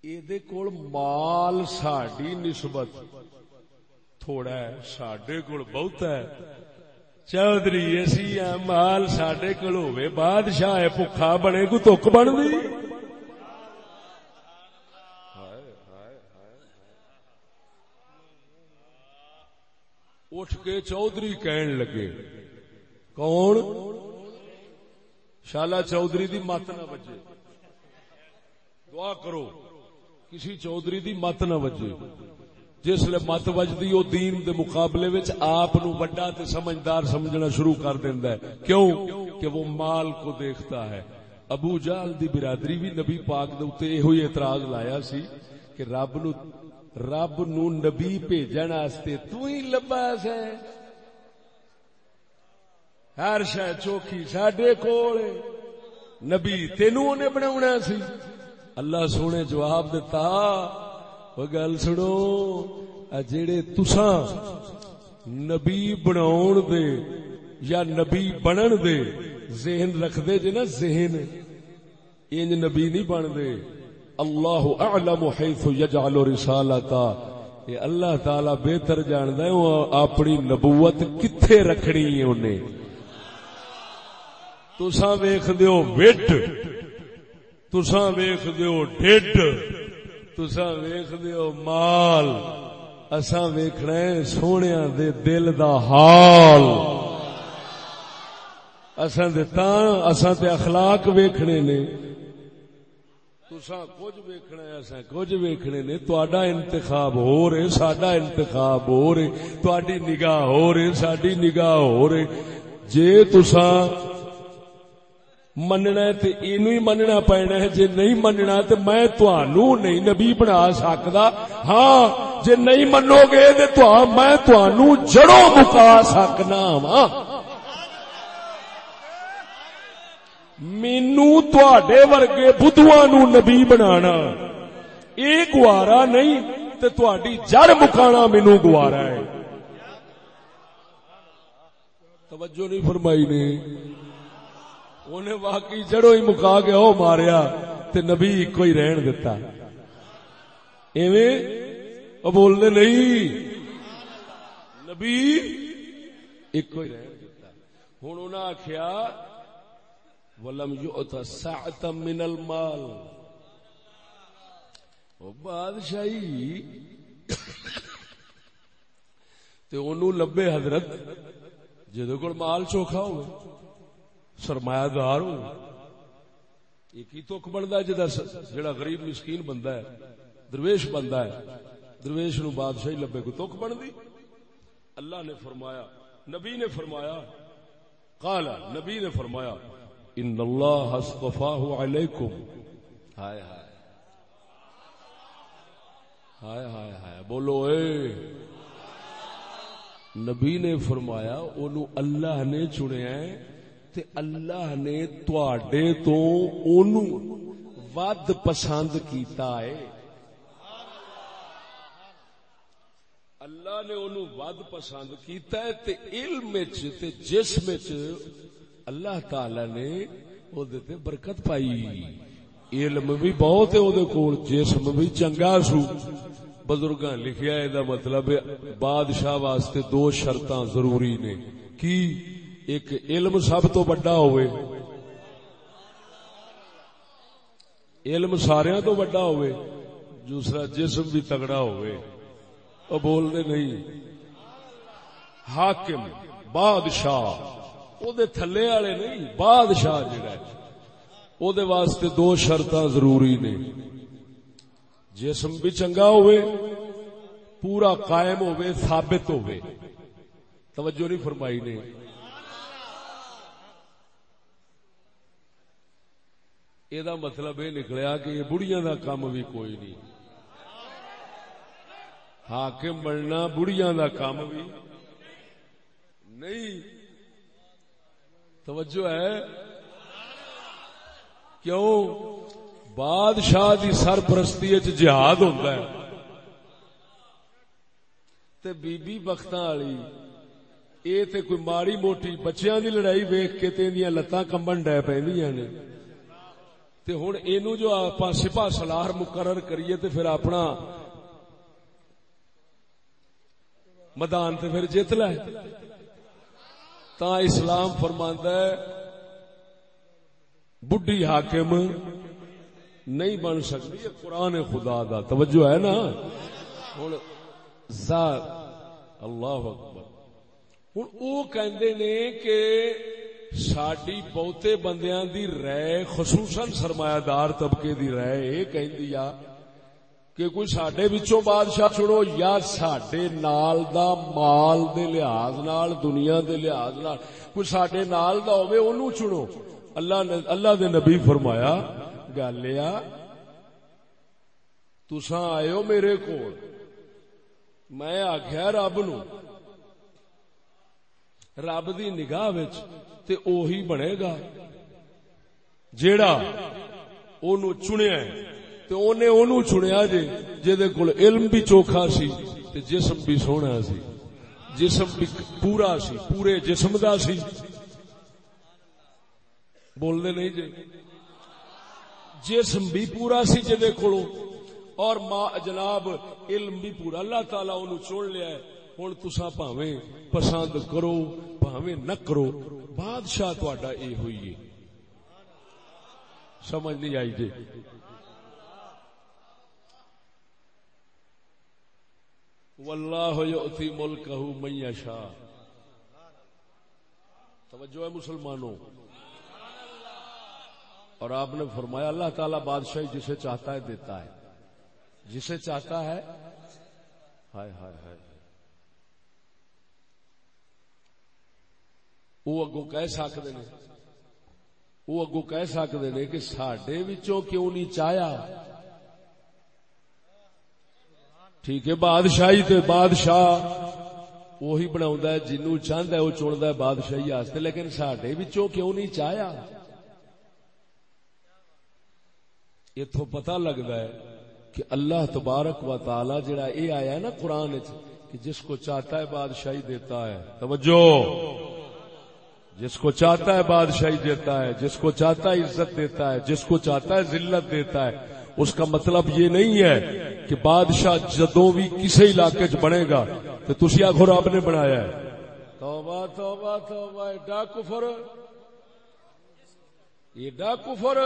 یہ کول مال ساڈی نسبت تھوڑا ہے سڈے کول بہت ہے چودھری اسی مال سڈے کول ہوے بادشاہ بھوکھا بنے کو تک بن گئی اٹھ کے چودھری کہن لگے کون شالا چودھری دی مت نہ بجے دعا کرو کسی چودھری دی مت نہ وجے۔ جس لیے مت وجدی، او دین دے مقابلے وچ آپ نو بڑا تے سمجھدار سمجھنا شروع کر دیندا ہے۔ کیوں؟ کہ وہ مال کو دیکھتا ہے۔ ابو جال دی برادری بھی نبی پاک دے اوتے ایہو اعتراض لایا سی کہ رب نو رب نو نبی بھیجن واسطے تو ہی لباس ہے۔ ہر شے چوکھی ساڈے کول نبی تینوں نے بناونا سی۔ اللہ سونے جواب دتا وہ گل سنو جڑے تساں نبی بناون دے یا نبی بنن دے ذہن رکھ دے جے نا ذہن، انج نبی نہیں بن دے اللہ اعلم حیث یجعل رسالتا۔ یہ اللہ تعالی بہتر جاندا ہے، وہ اپنی نبوت کتھے رکھنی ہے انہیں۔ تساں ویکھ دیو وٹ تساں ویخ دیو تسا ویخ دیو مال، اساں ویکھنا ہے سونیاں دے دل دا حال۔ اساں دے تاں اساں تے اخلاق ویکھنے نے۔ تساں کچھ ویکھنا ہے، اساں کچھ ویکھنے نے۔ تہاڈا انتخاب ہو رہے، ساڈا انتخاب ہو رہے۔ تہاڈی نگاہ ہو رہے، ساڈی نگاہ ہو رہے۔ جے تساں مننا ہے تے اینو ہی مننا پینا ہے جے نہیں مننا تے میں تانوں نہیں نبی بنا سکدا ہاں جے نہیں منو گے تے تو میں تانوں جڑوں مکا سکنا وا مینو تے ورگے بدھواں نو نبی بنانا اے گوارا نہیں تے تہاڈی جڑ مکانا مینو گوارا ہے توجہ نہیں فرمائی نے انہیں واقعی جڑوں ہی مکا کے او ماریا تے نبی ایک ہی رہن دیتا۔ ایویں او بولنے نہیں۔ نبی ایک ہی رہن دیتا۔ ہن انہاں آکھیا، ولم یؤت سعتا من المال. او بادشاہی۔ تے اونوں لبے حضرت، جدوں کول مال چوکھا ہوئے سرمایہ دار ہو ایک ہی تک بنتا جا جڑا جی غریب مسکین بندہ ہے، درویش بندہ ہے۔ درویش نو بادشاہی لبے کو تک بن دی اللہ نے فرمایا، نبی نے فرمایا قال نبی نے فرمایا، ان اللہ اصطفاہ علیکم۔ ہائے ہائے۔ ہائے ہائے ہائے۔ بولو، اے۔ نبی نے فرمایا، اونوں اللہ نے چنیا ہے۔ تے اللہ نے تواڈے تو اونوں ود پسند کیتا ہے۔ اللہ نے اونوں ود پسند کیتا ہے تے علم وچ تے جسم وچ اللہ تعالی نے او دے تے برکت پائی۔ علم بھی بہت ہے او دے کول جسم بھی چنگا سو۔ بزرگاں لکھیا اے دا مطلب بادشاہ واسطے دو شرطاں ضروری نے۔ کی؟ ایک علم سب تو بڑا ہوئے۔ علم سارے تو بڑا ہوئے، دوسرا جسم بھی تگڑا ہوئے۔ وہ بولنے نہیں۔ حاکم، بادشاہ او دے تھلے والے نہیں، بادشاہ جڑا ہے۔ او دے واسطے دو شرطاں ضروری نے۔ جسم بھی چنگا ہوئے، پورا قائم ہوئے، ثابت ہوئے۔ توجہ نہیں فرمائی نے۔ یہ مطلب یہ نکلیا کہ یہ بڑھیا کا کام بھی کوئی نہیں حاکم بننا بڑھیا کا کام بھی نہیں توجہ ہے کیوں بادشاہ دی سرپرستی جہاد ہوتا ہے تے بی بی بختاں والی اے تے کوئی ماڑی موٹی بچیاں دی لڑائی ویکھ کے تے اندیاں لتاں کمبن ڈے پیندیاں نے تے ہن اینو جو اپا سپاہ سلار مقرر کریے تے پھر اپنا میدان تے پھر جیت لے۔ تا اسلام فرماندا ہے، بڈھی حاکم نہیں بن سکتی، یہ قرآن خدا دا۔ توجہ ہے نا؟ ہن ذات اللہ اکبر۔ ہن او کہندے نے کہ ساڈی بہتے بندیاں دی رائے، خصوصاً سرمایہ دار طبقے دی رائے، یہ کہندی آ کہ کوئی ساڈے وچوں بادشاہ چنو یا ساڈے نال دا مال دے لحاظ نال، دنیا دے لحاظ نال، کوئی ساڈے نال دا ہوے اونوں چنو اللہ نے، اللہ دے نبی فرمایا، گل یہ تساں آئے ہو میرے کول۔ میں آخیا رب نو، رب دی نگاہ وچ تے اوہی بنے گا جیڑا اونوں چنیا ہے، تے اونے اونوں چنیا جے جے دے کول علم بھی چوکھا سی، تے جسم بھی سونا سی۔ جسم بھی پورا سی، پورے جسم دا سی۔ بولنے نہیں جے۔ جسم بھی پورا سی جے دے کولوں، اور ماں جناب علم بھی پورا۔ اللہ تعالی اونوں چن لیا ہے۔ ہن تساں پاویں پسند کرو، پاویں نہ کرو۔ بادشاہ تہاڈا اے ہوئی ہے سمجھ نہیں آئی جی۔ واللہ یؤتی ملکہ من یشاء۔ توجہ ہے مسلمانوں۔ اور آپ نے فرمایا اللہ تعالی بادشاہی جسے چاہتا ہے دیتا ہے۔ جسے چاہتا ہے۔ ہائے ہائے ہائے۔ وہ اگو کہہ سکتے ہیں۔ وہ اگو کہہ سکتے ہیں کہ سڈے کیوں نہیں چاہیا ٹھیک ہے، بادشاہی تے بادشاہ وہی بنا جنو چاہتا ہے وہ چنتا ہے بادشاہی واسطے، لیکن سڈے کیوں نہیں چاہیا اتو پتا لگتا ہے کہ اللہ تبارک و تعالی جڑا اے آیا ہے نا قرآن کہ جس کو چاہتا ہے بادشاہی دیتا ہے۔ توجہ! جس کو چاہتا ہے بادشاہی دیتا ہے، جس کو چاہتا ہے عزت دیتا ہے، جس کو چاہتا ہے ذلت دیتا ہے، اس کا مطلب یہ نہیں ہے کہ بادشاہ جدو بھی کسی علاقے چ بنے گا، تو تھی آخو رب نے بنایا ہے۔ توبہ توبہ توبہ ایڈا کفر۔ ایڈا کفر۔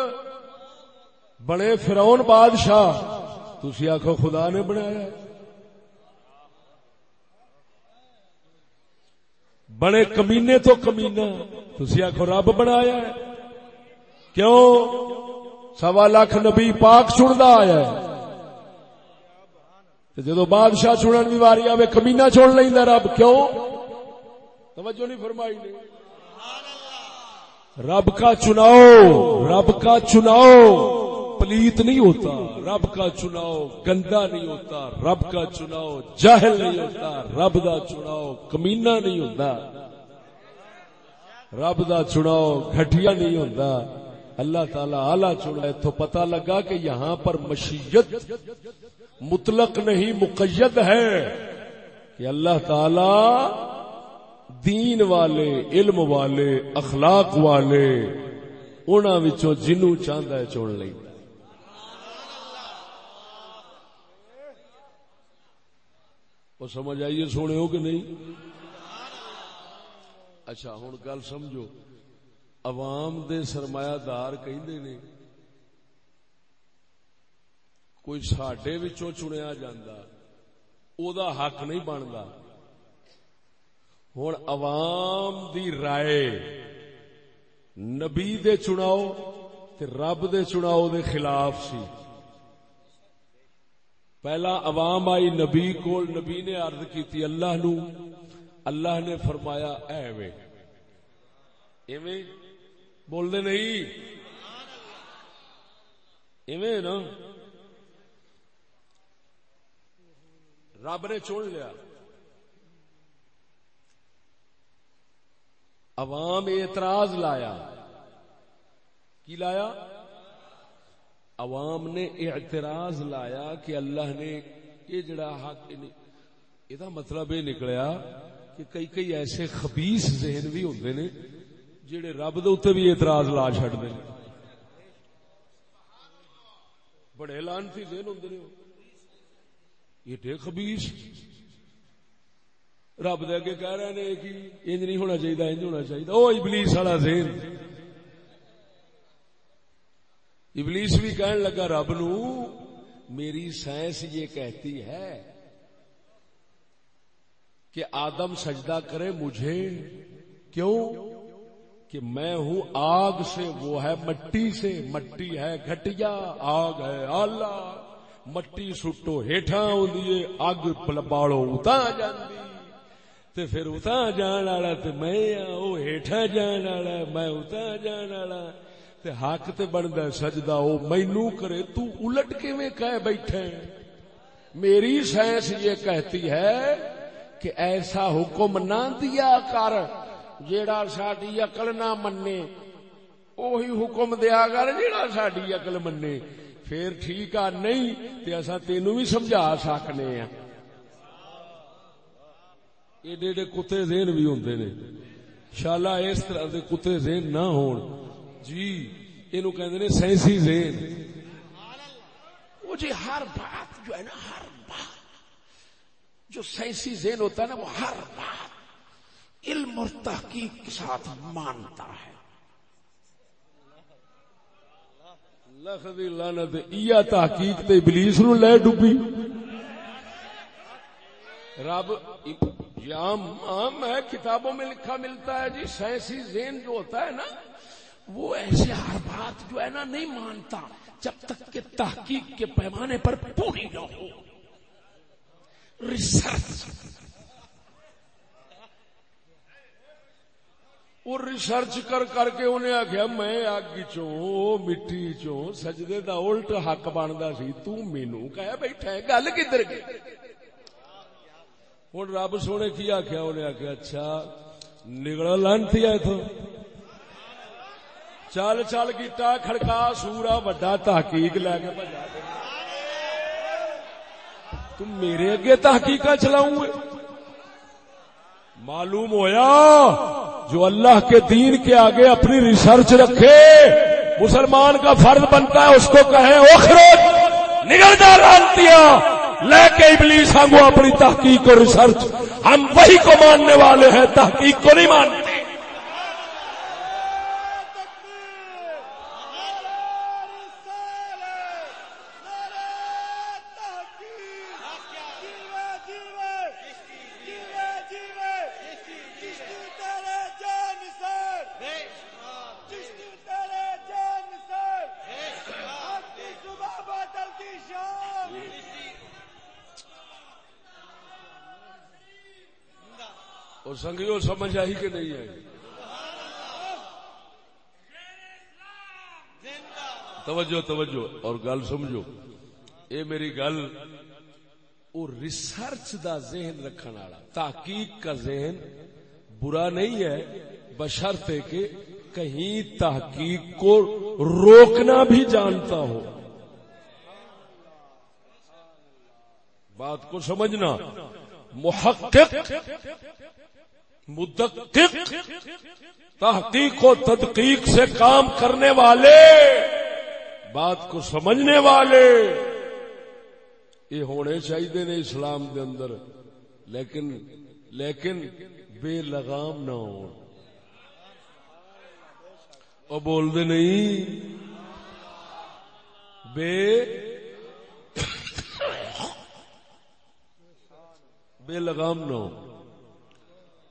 بنے فرون بادشاہ تھی آخو خدا نے بنایا ہے۔ بڑے کمینے تو کمینا تھی آخو رب بنایا ہے۔ کیوں؟ سوا لاکھ نبی پاک چنتا آیا ہے۔ جدو بادشاہ چنن بھی واری آئے کمینا چن لینا رب، کیوں؟ توجہ نہیں فرمائی نے۔ رب کا چناؤ، رب کا چناؤ۔ پلیت نہیں ہوتا۔ رب کا چناؤ گندا نہیں ہوتا۔ رب کا چناؤ جاہل نہیں ہوتا۔ رب کا چناؤ کمینا نہیں ہوتا۔ رب کا چناؤ گٹیا نہیں ہوتا۔ اللہ تعالی آلہ چنا۔ تو پتا لگا کہ یہاں پر مشیت مطلق نہیں، مقید ہے کہ اللہ تعالی دین والے، علم والے، اخلاق والے انہوں جنو چاہتا ہے چن لیں وہ سمجھ آئیے سونے ہو کہ نہیں؟ اچھا ہوں گل سمجھو۔ عوام دے سرمایہ دار نے، کوئی سڈے چنیا دا حق نہیں بنتا ہوں عوام دی رائے، نبی دے چناؤ تے رب دے چناؤ دے خلاف سی۔ پہلا عوام آئی نبی کو نبی نے عرض کی تھی اللہ نو، اللہ نے فرمایا، اے ایویں بول دے نہیں۔ ایویں نا۔ رب نے چن لیا۔ عوام اعتراض لایا۔ کی لایا؟ عوام نے اعتراض لایا کہ اللہ نے یہ جڑا حق یہ مطلب یہ نکلیا کہ کئی کئی ایسے خبیس ذہن بھی ہوتے نے جڑے رب دے بھی اعتراض لا چڈتے ہیں بڑے لانتی ذہن ہوں نے۔ ایڈے خبیس رب دے اگے کہہ رہے ہیں کہ انج نہیں ہونا چاہیے انج ہونا چاہیے وہ ابلیس والا ذہن۔ ابلیس بھی کہنے لگا، رب نو، میری سائنس یہ کہتی ہے کہ آدم سجدہ کرے مجھے، کیوں؟ کہ میں ہوں آگ سے، وہ ہے مٹی سے، مٹی ہے گٹیا آگ ہے آلہ، مٹی سٹو ہیٹھا ہوں اگ بالو اتا جاندی، تے پھر اتا جان والا تے میں وہ ہیٹھا جان والا، میں اتا جان والا۔ تے حق تے بندا سجدہ او مینو کرے، تو الٹ کیویں کہہ بیٹھے؟ میری سائنس یہ کہتی ہے کہ ایسا حکم نہ دیا کر، جیڑا ساڈی عقل نہ منے۔ اوہی حکم دیا کر جیڑا ساڈی عقل منے۔ پھر ٹھیک آ، نہیں، تے اساں تینوں بھی سمجھا سکنے ہیں ایڈے ایڈے کتے ذہن بھی ہوندے نے۔ شالا اس طرح دے کتے ذہن نہ ہون۔ جی یہ سائنسی زین۔ وہ جی ہر بات جو ہے نا، ہر بات، جو سائنسی زین ہوتا ہے نا، وہ ہر بات علم اور تحقیق کے ساتھ مانتا ہے۔ لکھ دی لعنت ایا تحقیق تے ابلیس نو لے ڈوبی رب یہاں میں کتابوں میں لکھا ملتا ہے جی سائنسی ذہن جو ہوتا ہے نا وہ ایسے ہر بات جو ہے نا نہیں مانتا جب تک کہ تحقیق کے پیمانے پر پوری نہ ہو۔ ریسرچ اور ریسرچ کر کر کے انہیں آخیا، میں اگ چوں، مٹی چوں، سجدے دا الٹ حق بنتا سی تینو کہ بیٹھا گل کدھر گئی? ہوں رب سونے کی آخیا، انہیں آخیا اچھا نگڑا لانتی ہے تو چل چل گیٹا کھڑکا سورا وڈا تحقیق لے کے تم میرے اگے تحقیق چلاؤں گے معلوم ہویا جو اللہ کے دین کے آگے اپنی ریسرچ رکھے مسلمان کا فرض بنتا ہے اس کو کہیں اوکھرو نگل جا لے کے ابلیس ہم اپنی تحقیق اور ریسرچ ہم وہی کو ماننے والے ہیں تحقیق کو نہیں مانتے سنگیو سمجھ آئی کہ نہیں آئی؟ توجہ توجہ، اور گل سمجھو۔ اے میری گل وہ ریسرچ دا ذہن رکھنے والا، تحقیق کا ذہن برا نہیں ہے بشرتے کہ کہیں تحقیق کو روکنا بھی جانتا ہو۔ بات کو سمجھنا۔ محقق مدقق، تحقیق و تدقیق سے کام کرنے والے، بات کو سمجھنے والے۔ یہ ہونے چاہیے نے اسلام کے اندر، لیکن لیکن بے لگام نہ ہو اور بول دے نہیں، بے بے لگام نہ ہو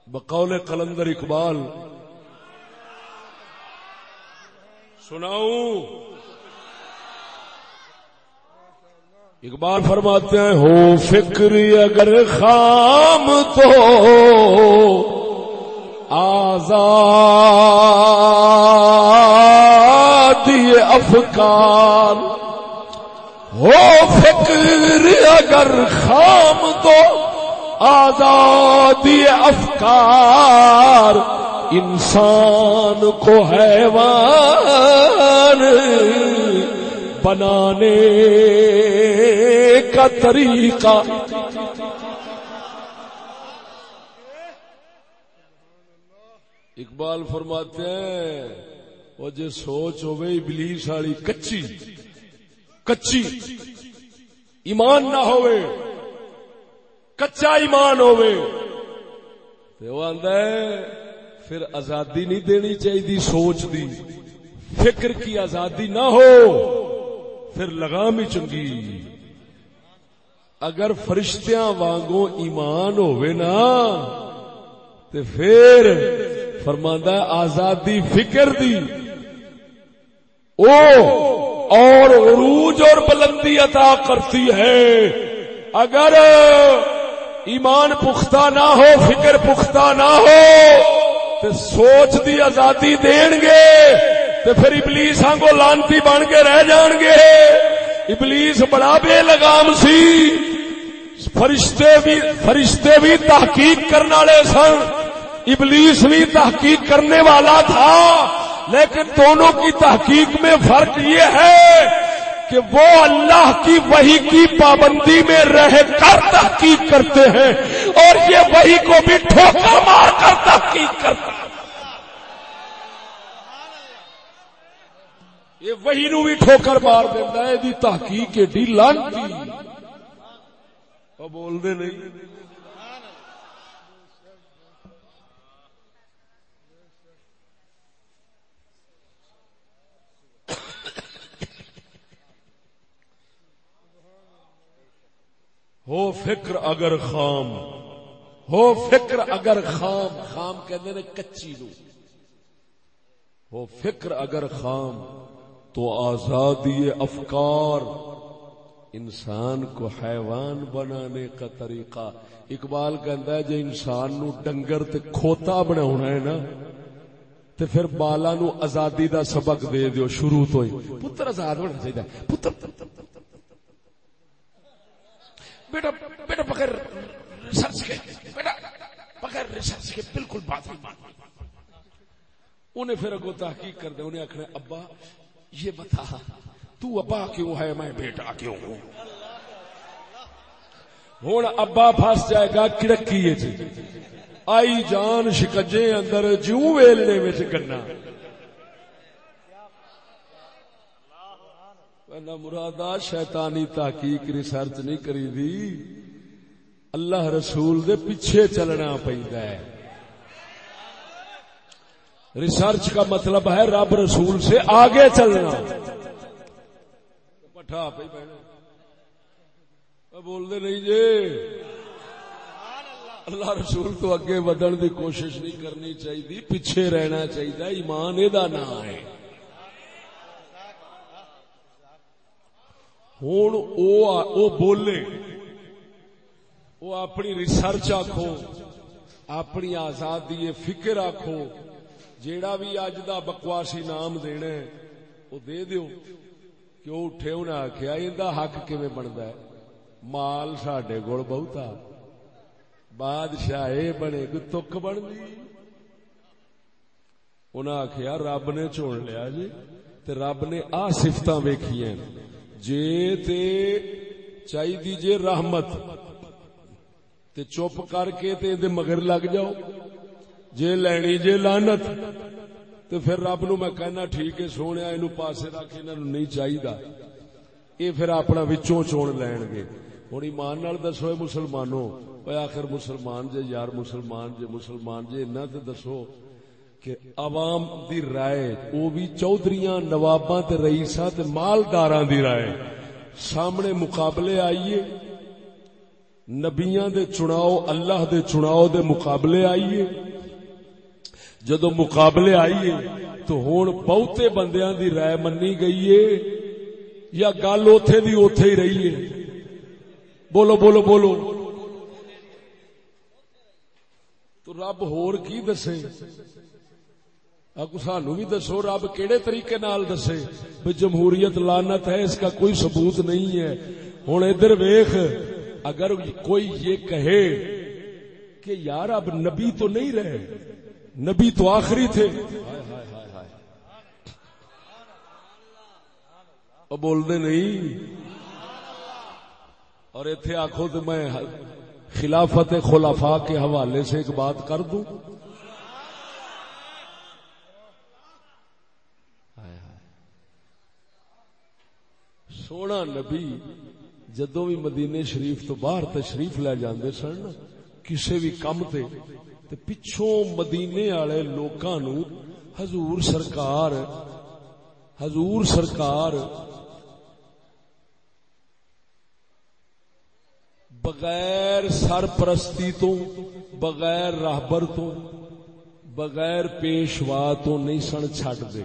بقول قلندر اقبال۔ سناؤں اقبال فرماتے ہیں، ہو فکر اگر خام تو آزادی افکار ہو فکر اگر خام تو آزادی افکار انسان کو حیوان بنانے کا طریقہ۔ اقبال فرماتے ہیں، وہ جو سوچ ہوئے ابلیس والی کچی کچی، ایمان نہ ہوئے۔ کچا ایمان ہوئے پھر آزادی نہیں دینی چاہیے سوچ دی۔ فکر کی آزادی نہ ہو، پھر لگام ہی چنگی۔ اگر فرشتیاں وانگو ایمان ہوئے نا تو پھر فرماندہ آزادی فکر دی۔ او اور عروج اور بلندی عطا کرتی ہے۔ اگر ایمان پختہ نہ ہو، فکر پختہ نہ ہو تو سوچ دی آزادی دین گے تو پھر ابلیس کو لانتی بن کے رہ جان گے۔ ابلیس بڑا بے لگام سی۔ فرشتے بھی فرشتے بھی تحقیق کرنے والے سن۔ ابلیس بھی تحقیق کرنے والا تھا، لیکن دونوں کی تحقیق میں فرق یہ ہے کہ وہ اللہ کی وہی کی پابندی میں رہ کر تحقیق کرتے ہیں اور یہ وہی کو بھی ٹھوکر مار کر تحقیق کرتا یہ وہی نو بھی ٹھوکر مار دینا یہ تحقیق ایڈی لانتی۔ بول دے نہیں۔ ہو فکر اگر خام ہو فکر اگر خام۔ خام کہتے نے کچی نو۔ ہو فکر اگر خام تو آزادی افکار۔ انسان کو حیوان بنانے کا طریقہ۔ اقبال کہندا ہے جے انسان نو ڈنگر تے کھوتا بناونا ہے نا تے پھر بالا نو آزادی دا سبق دے دیو شروع تو ہی۔ پتر آزاد ہونا چاہیے پتر بیٹا بیٹا بغیر ریسرچ کے بیٹا بغیر ریسرچ کے بالکل بات نہیں مان انہیں پھر اگو تحقیق کر دے، انہیں آخنا ابا، یہ بتا، تو ابا کیوں ہے؟ میں بیٹا کیوں ہوں؟ ہوں ابا پھنس جائے گا، کڑکی آئی جان شکجے اندر جوں ویلنے میں گنا مرادا شیطانی تحقیق ریسرچ نہیں کری دی اللہ رسول دے پیچھے چلنا پہنتا ہے ریسرچ کا مطلب ہے رب رسول سے آگے چلنا پٹھا پہ بول دے نہیں جی اللہ رسول تو اگے بدن دی کوشش نہیں کرنی چاہیے پیچھے رہنا چاہیے ایمان یہ نام ہے ہوں او بولے۔ وہ اپنی ریسرچ آخو اپنی آزادی فکر آخو جیڑا بھی اج دا بکواسی نام دینا ہے وہ دے دیو۔ کہ وہ اٹھے انہیں آخیا ان حق کیون بنتا ہے؟ مال سڈے کول بہتا بادشاہ بنے، کوئی تک بن گئی انہیں آخیا رب نے چن لیا جی تے رب نے آ سفت ویکھی جے تے چاہیے جے رحمت، تے چپ کر کے تے دے مگر لگ جاؤ۔ جے لینی جے لانت تے پھر رب نو میں کہنا ٹھیک ہے، سونے اینو پاسے رکھ، انہاں نو نہیں چاہیدا۔ اے پھر اپنا وچوں چون لین گے۔ ہن ایمان نال دسو اے مسلمانوں، اے آخر مسلمان جے یار، مسلمان جے مسلمان جے، انہاں تے دسو۔ کہ عوام دی رائے، او بھی چودھریاں نواباں تے رئیساں تے مالداراں دی رائے۔ سامنے مقابلے آئیے، نبیاں دے چناؤ، اللہ دے چناؤ دے مقابلے آئیے۔ جدو مقابلے آئیے تو ہون بہتے بندیاں دی رائے منی گئی ہے، یا گل اوتھے دی اوتھے ہی رہی ہے۔ بولو بولو بولو۔ تو رب ہور کی دسے؟ سانو بھی دسو، رب کہڑے طریقے نال دسے؟ بھائی جمہوریت لانت ہے، اس کا کوئی ثبوت نہیں ہے۔ ہوں ادھر ویخ اگر کوئی یہ کہے کہ یار اب نبی تو نہیں رہے، نبی تو آخری تھے۔ بول دے نہیں؟ اور اتنے آخو تو میں خلافت خلافا کے حوالے سے ایک بات کر دوں۔ سونا نبی جدو بھی مدینے شریف تو باہر تشریف لے جاندے سن، کسے بھی کم تے تے پچھوں مدینے والے لوکاں نو حضور سرکار حضور سرکار بغیر سرپرستی تو بغیر راہبر تو بغیر پیشوا تو نہیں سن چڈ دے۔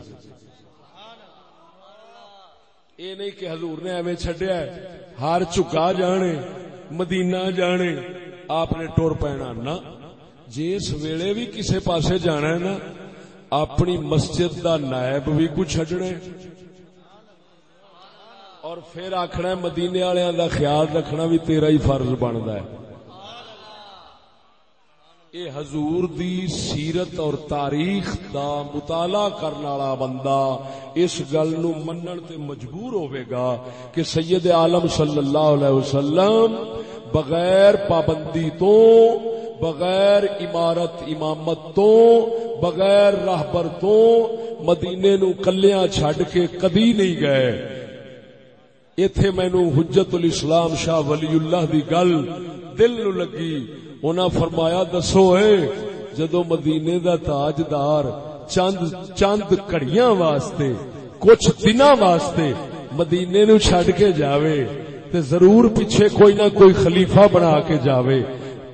یہ نہیں کہ حضور نے ایویں چڈیا ہار چکا جانے مدینہ جانے آپ نے ٹور پینا نہ جس ویلے بھی کسے پاسے جانا ہے نا اپنی مسجد دا نائب بھی کچھ چڈنا اور پھر آخنا مدینے والوں دا خیال رکھنا بھی تیرا ہی فرض بنتا ہے اے حضور دی سیرت اور تاریخ دا مطالعہ کرنے والا بندہ اس گل نو منن تے مجبور ہوے گا کہ سید عالم صلی اللہ علیہ وسلم بغیر پابندی تو، بغیر عمارت امامت تو، بغیر راہبر تو مدینے نو کلیاں چھڈ کے کدی نہیں گئے۔ ایتھے مینوں حجت الاسلام شاہ ولی اللہ دی گل دل نو لگی۔ انہاں فرمایا، دسو اے جدو مدینے دا تاجدار چند چند کڑیاں واسطے، کچھ دنوں واسطے مدینے نو چھڈ کے جاوے تے ضرور پیچھے کوئی نہ کوئی خلیفہ بنا کے جاوے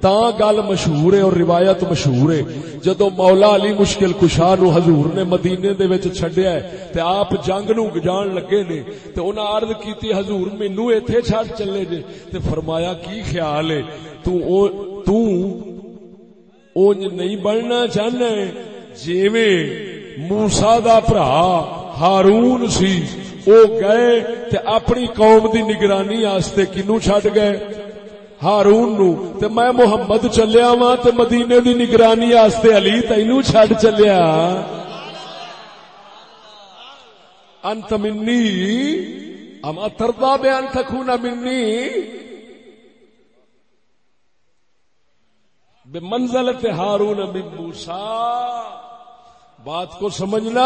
تا گل مشہور ہے اور روایت مشہور ہے جدو مولا علی مشکل کشا نو حضور نے مدینے دے وچ چھڈیا ہے تے آپ جنگ نو جان لگے نے تے انہاں عرض کیتی، حضور مینوں ایتھے چھڈ چلے جے تے فرمایا، کی خیال ہے تو او تو اونج نہیں بننا چاہنا ہے جیویں موسی دا بھرا ہارون سی او گئے تے اپنی قوم دی نگرانی واسطے کینو چھڈ گئے ہارون نو تے میں محمد چلیا وا تے مدینے دی نگرانی واسطے علی تینو چھڈ چلیا انت منی اما تردا بیان تکون منی بے منزلت ہارون بن بات کو سمجھنا،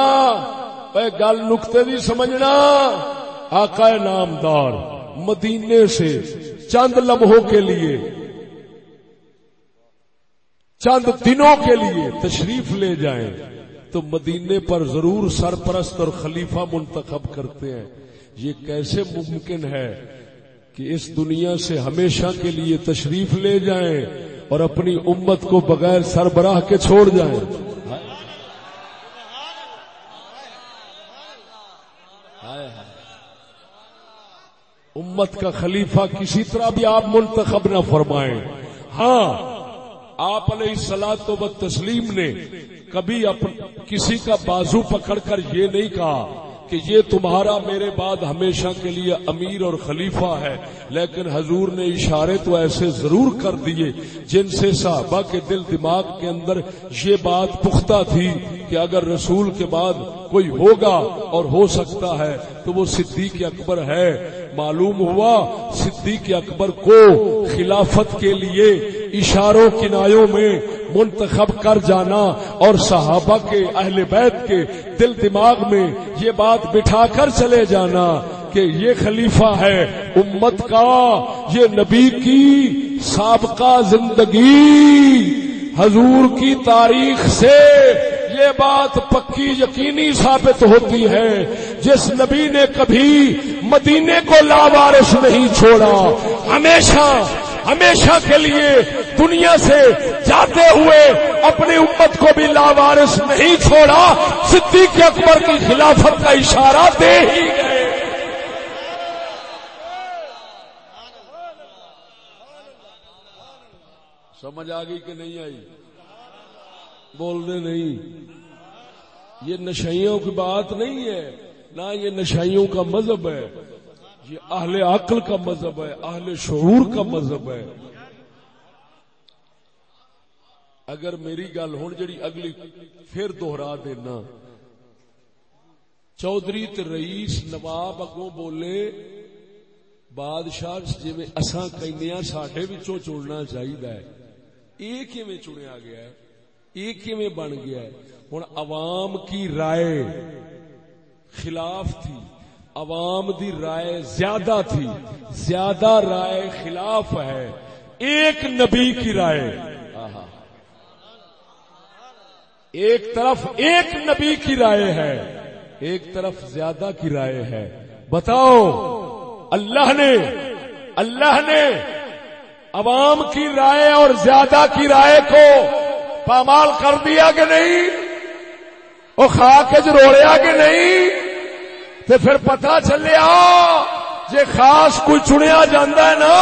اے گل نقطے دی سمجھنا۔ آقا نامدار، مدینے سے چند لمحوں کے لیے، چند دنوں کے لیے تشریف لے جائیں تو مدینے پر ضرور سرپرست اور خلیفہ منتخب کرتے ہیں۔ یہ کیسے ممکن ہے کہ اس دنیا سے ہمیشہ کے لیے تشریف لے جائیں اور اپنی امت کو بغیر سربراہ کے چھوڑ جائیں۔ امت کا خلیفہ کسی طرح بھی آپ منتخب نہ فرمائیں۔ ہاں آپ علیہ سلاد و تسلیم نے کبھی کسی کا بازو پکڑ کر یہ نہیں کہا کہ یہ تمہارا میرے بعد ہمیشہ کے لیے امیر اور خلیفہ ہے، لیکن حضور نے اشارے تو ایسے ضرور کر دیے جن سے صحابہ کے دل دماغ کے اندر یہ بات پختہ تھی کہ اگر رسول کے بعد کوئی ہوگا اور ہو سکتا ہے تو وہ صدیق اکبر ہے۔ معلوم ہوا صدیق اکبر کو خلافت کے لیے اشاروں کنایوں میں منتخب کر جانا اور صحابہ کے، اہل بیت کے دل دماغ میں یہ بات بٹھا کر چلے جانا کہ یہ خلیفہ ہے امت کا، یہ نبی کی سابقہ زندگی۔ حضور کی تاریخ سے یہ بات پکی یقینی ثابت ہوتی ہے۔ جس نبی نے کبھی مدینے کو لاوارش نہیں چھوڑا، ہمیشہ ہمیشہ کے لیے دنیا سے جاتے ہوئے اپنی امت کو بھی لاوارس نہیں چھوڑا، صدیق اکبر کی خلافت کا اشارہ دے ہی گئے۔ سمجھ آ گئی کہ نہیں آئی؟ بولنے نہیں۔ یہ نشائیوں کی بات نہیں ہے، نہ یہ نشائیوں کا مذہب ہے۔ یہ اہل عقل کا مذہب ہے، اہل شعور کا مذہب ہے۔ اگر میری گل ہوں جڑی اگلی پھر دوہرا دینا۔ چودھری رئیس نواب اگوں بولے، بادشاہ جی اصا کہ ہاں ساڈے چننا چاہیے یہ کیویں چنیا گیا ہے؟ یہ کیویں بن گیا ہے؟ ہوں عوام کی رائے خلاف تھی۔ عوام دی رائے زیادہ تھی، زیادہ رائے خلاف ہے۔ ایک نبی کی رائے۔ ایک طرف ایک نبی کی رائے ہے، ایک طرف زیادہ کی رائے ہے۔ بتاؤ، اللہ نے اللہ نے عوام کی رائے اور زیادہ کی رائے کو پامال کر دیا کہ نہیں؟ وہ کھا کے روڑیا کہ نہیں؟ تے پھر پتا چلیا جے خاص کوئی چنیا جاندہ ہے نا،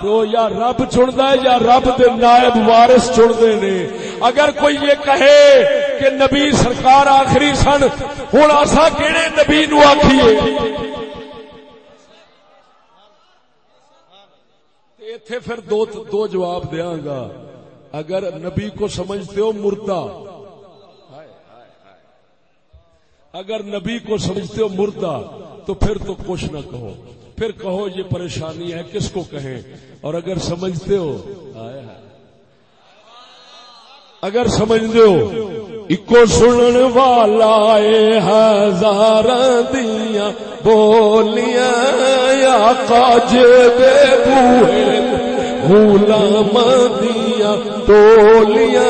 تو یا رب چنتا ہے یا رب دے نائب وارث چنتے نے۔ اگر کوئی یہ کہے کہ نبی سرکار آخری سن ہوں اصا کہڑے نبی نو آخیے اتے پھر دو دو جواب دیا گا۔ اگر نبی کو سمجھتے ہو مردہ اگر نبی کو سمجھتے ہو مردہ، تو پھر تو کچھ نہ کہو۔ پھر کہو یہ پریشانی ہے، کس کو کہیں؟ اور اگر سمجھتے ہو، اگر سمجھتے ہو، اکو سنن والا ہزار دیا بولیاں، یا کاج دے بوئے غلام دیا ٹولیاں،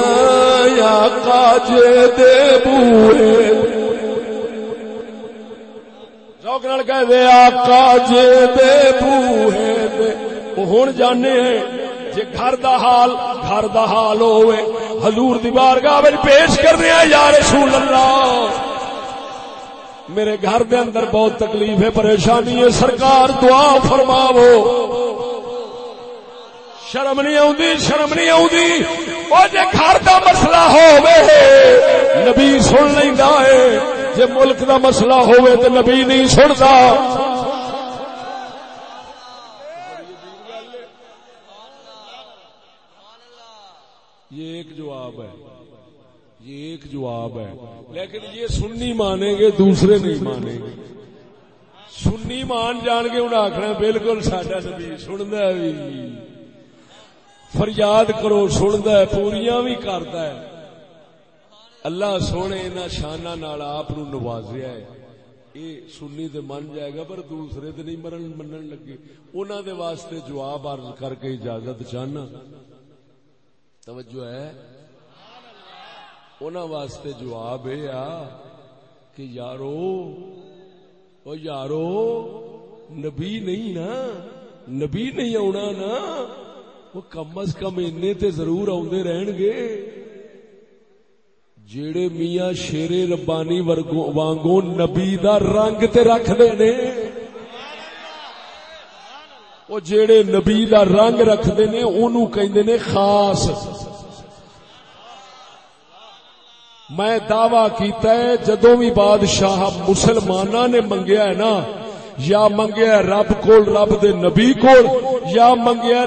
یا کاج دے بوئے شوق نال کہہ دے آقا جے دے بوہے دے او ہن جانے ہیں جے گھر دا حال گھر دا حال ہوئے حضور دی بارگاہ وچ پیش کرنے ہیں یا رسول اللہ میرے گھر دے اندر بہت تکلیف ہے پریشانی ہے سرکار دعا فرماو شرم نہیں آتی شرم نہیں آتی وہ جے گھر دا مسئلہ ہوے نبی سن لینا ہے جے ملک دا مسئلہ ہوے تو نبی نہیں سنتا یہ ایک جواب ہے۔ یہ ایک جواب ہے۔ لیکن یہ سننی مانیں گے، دوسرے نہیں مانیں گے۔ سننی مان جان کے انہیں آخنا بالکل سڈا نبی سنتا بھی فریاد کرو سنتا ہے، پوریاں بھی کرتا ہے۔ اللہ سونے ان شانہ آپ نوازیا ہے۔ یہ سنی تے من جائے گا، پر دوسرے تے نہیں مرن منن لگے۔ انہوں دے واسطے جواب عرض کر کے اجازت چاہنا۔ توجہ ہے۔ انہوں واسطے جواب یہ آ کہ یارو، او یارو، نبی نہیں نا۔ نبی نہیں آنا نا۔ وہ کم از کم اینے تے ضرور آدھے رہن گے۔ جیڑے میاں شیر ربانی وانگو نبی دا رنگ تے رکھ دے نے جیڑے نبی دا رنگ رکھ دے نے انہوں کہندے نے خاص۔ میں دعوی کیتا ہے، جدوں بھی بادشاہ مسلمانہ نے منگیا ہے نا، یا منگیا رب کول رب دے نبی کول، یا منگیا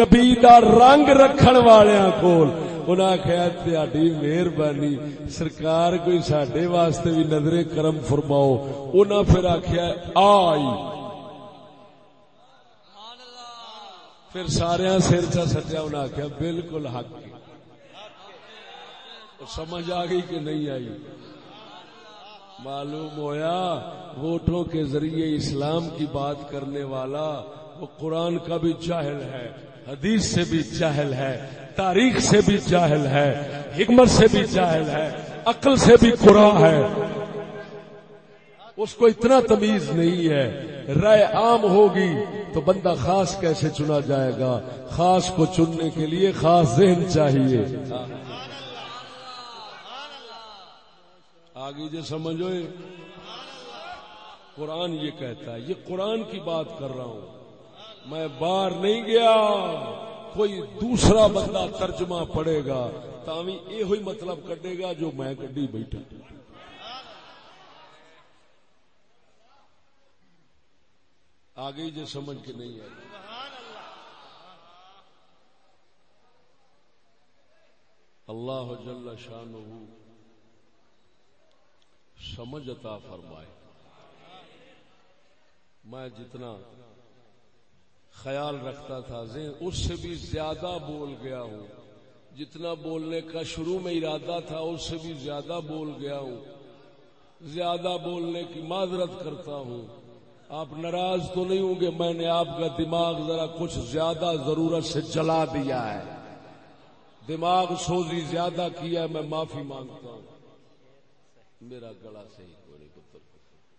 نبی دا رنگ رکھن والیاں کول۔ انہاں کہیا تہاڈی مہربانی سرکار کوئی ساڈے واسطے بھی نظر کرم فرماؤ۔ انہاں پھر آکھیا آئی۔ پھر سارے سر چا سٹیا، انہاں آکھیا بالکل حق۔ سمجھ آ گئی کہ نہیں آئی؟ معلوم ہویا ووٹوں کے ذریعے اسلام کی بات کرنے والا وہ قرآن کا بھی جاہل ہے، حدیث سے بھی جاہل ہے۔ تاریخ سے بھی جاہل ہے، حکمت سے بھی جاہل ہے، عقل سے بھی قرآن ہے۔ اس کو اتنا تمیز نہیں ہے، رائے عام ہوگی تو بندہ خاص کیسے چنا جائے گا؟ خاص کو چننے کے لیے خاص ذہن چاہیے۔ آگے جو سمجھو۔ قرآن یہ کہتا ہے، یہ قرآن کی بات کر رہا ہوں۔ میں باہر نہیں گیا۔ کوئی دوسرا بندہ ترجمہ پڑے گا، تاوی یہ ہوئی مطلب کٹے گا جو میں کڈی بیٹھا۔ آگے جو جی سمجھ کے نہیں آئی۔ اللہ جل شان سمجھ عطا فرمائے۔ میں جتنا خیال رکھتا تھا اس سے بھی زیادہ بول گیا ہوں۔ جتنا بولنے کا شروع میں ارادہ تھا، اس سے بھی زیادہ بول گیا ہوں۔ زیادہ بولنے کی معذرت کرتا ہوں۔ آپ ناراض تو نہیں ہوں گے، میں نے آپ کا دماغ ذرا کچھ زیادہ ضرورت سے جلا دیا ہے۔ دماغ سوزی زیادہ کیا ہے، میں معافی مانگتا ہوں۔ میرا گلا صحیح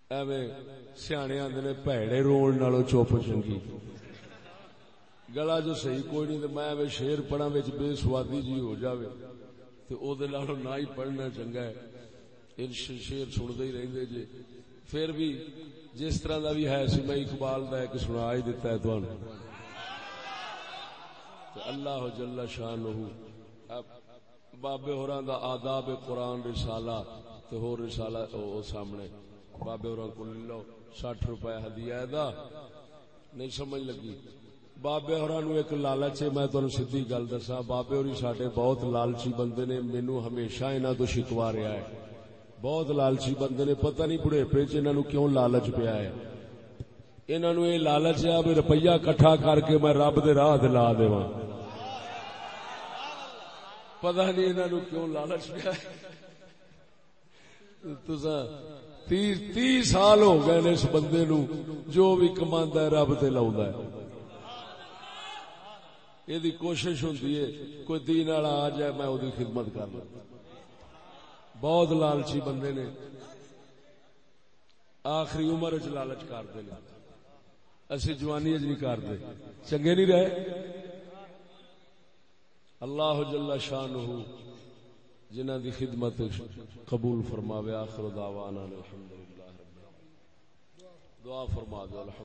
ایویں سیانے آدھے پیڑے رون نالو چپ چنگی۔ گلا جو صحیح کوئی نہیں تو میں شیر پڑھا بے سوادی جی ہو جاوے تو او دے نالو نہ ہی پڑھنا چنگا ہے ان شیر سنتے ہی رہتے جی پھر بھی جس طرح دا بھی ہے سی میں اقبال دا ایک سنا ہی دیتا ہے تمہیں اللہ جل شان بابے ہوراں دا آداب قرآن رسالہ تے ہو رسالہ او سامنے بابے اور کو لے لو ساٹھ روپے ہدیہ دا نہیں سمجھ لگی بابے اور ایک لالچ ہے میں تمہیں سیدھی گل دسا بابے اور ساڈے بہت لالچی بندے نے مینو ہمیشہ انہوں تو شکوا رہا ہے بہت لالچی بندے نے پتہ نہیں بڑھےپے چ انہوں کیوں لالچ پیا ہے انہوں یہ لالچ ہے بھی روپیہ کٹھا کر کے میں رب دے راہ دلا دے پتہ نہیں انہوں کیوں لالچ پیا ہے تی سال ہو گئے اس بندے نو جو بھی کما رب تے لاؤں یہ کوشش ہوتی ہے، کوئی دین والا آ جائے، میں وہی خدمت کر لوں۔ بہت لالچی بندے نے۔ آخری عمر چ لالچ کرتے ہیں اسی جوانی چ نہیں کرتے چنگے نہیں رہے؟ اللہ جل شان جنہ دی خدمت قبول فرماوے، آخر دعوانا الحمدللہ رب دعا فرما دو الحمد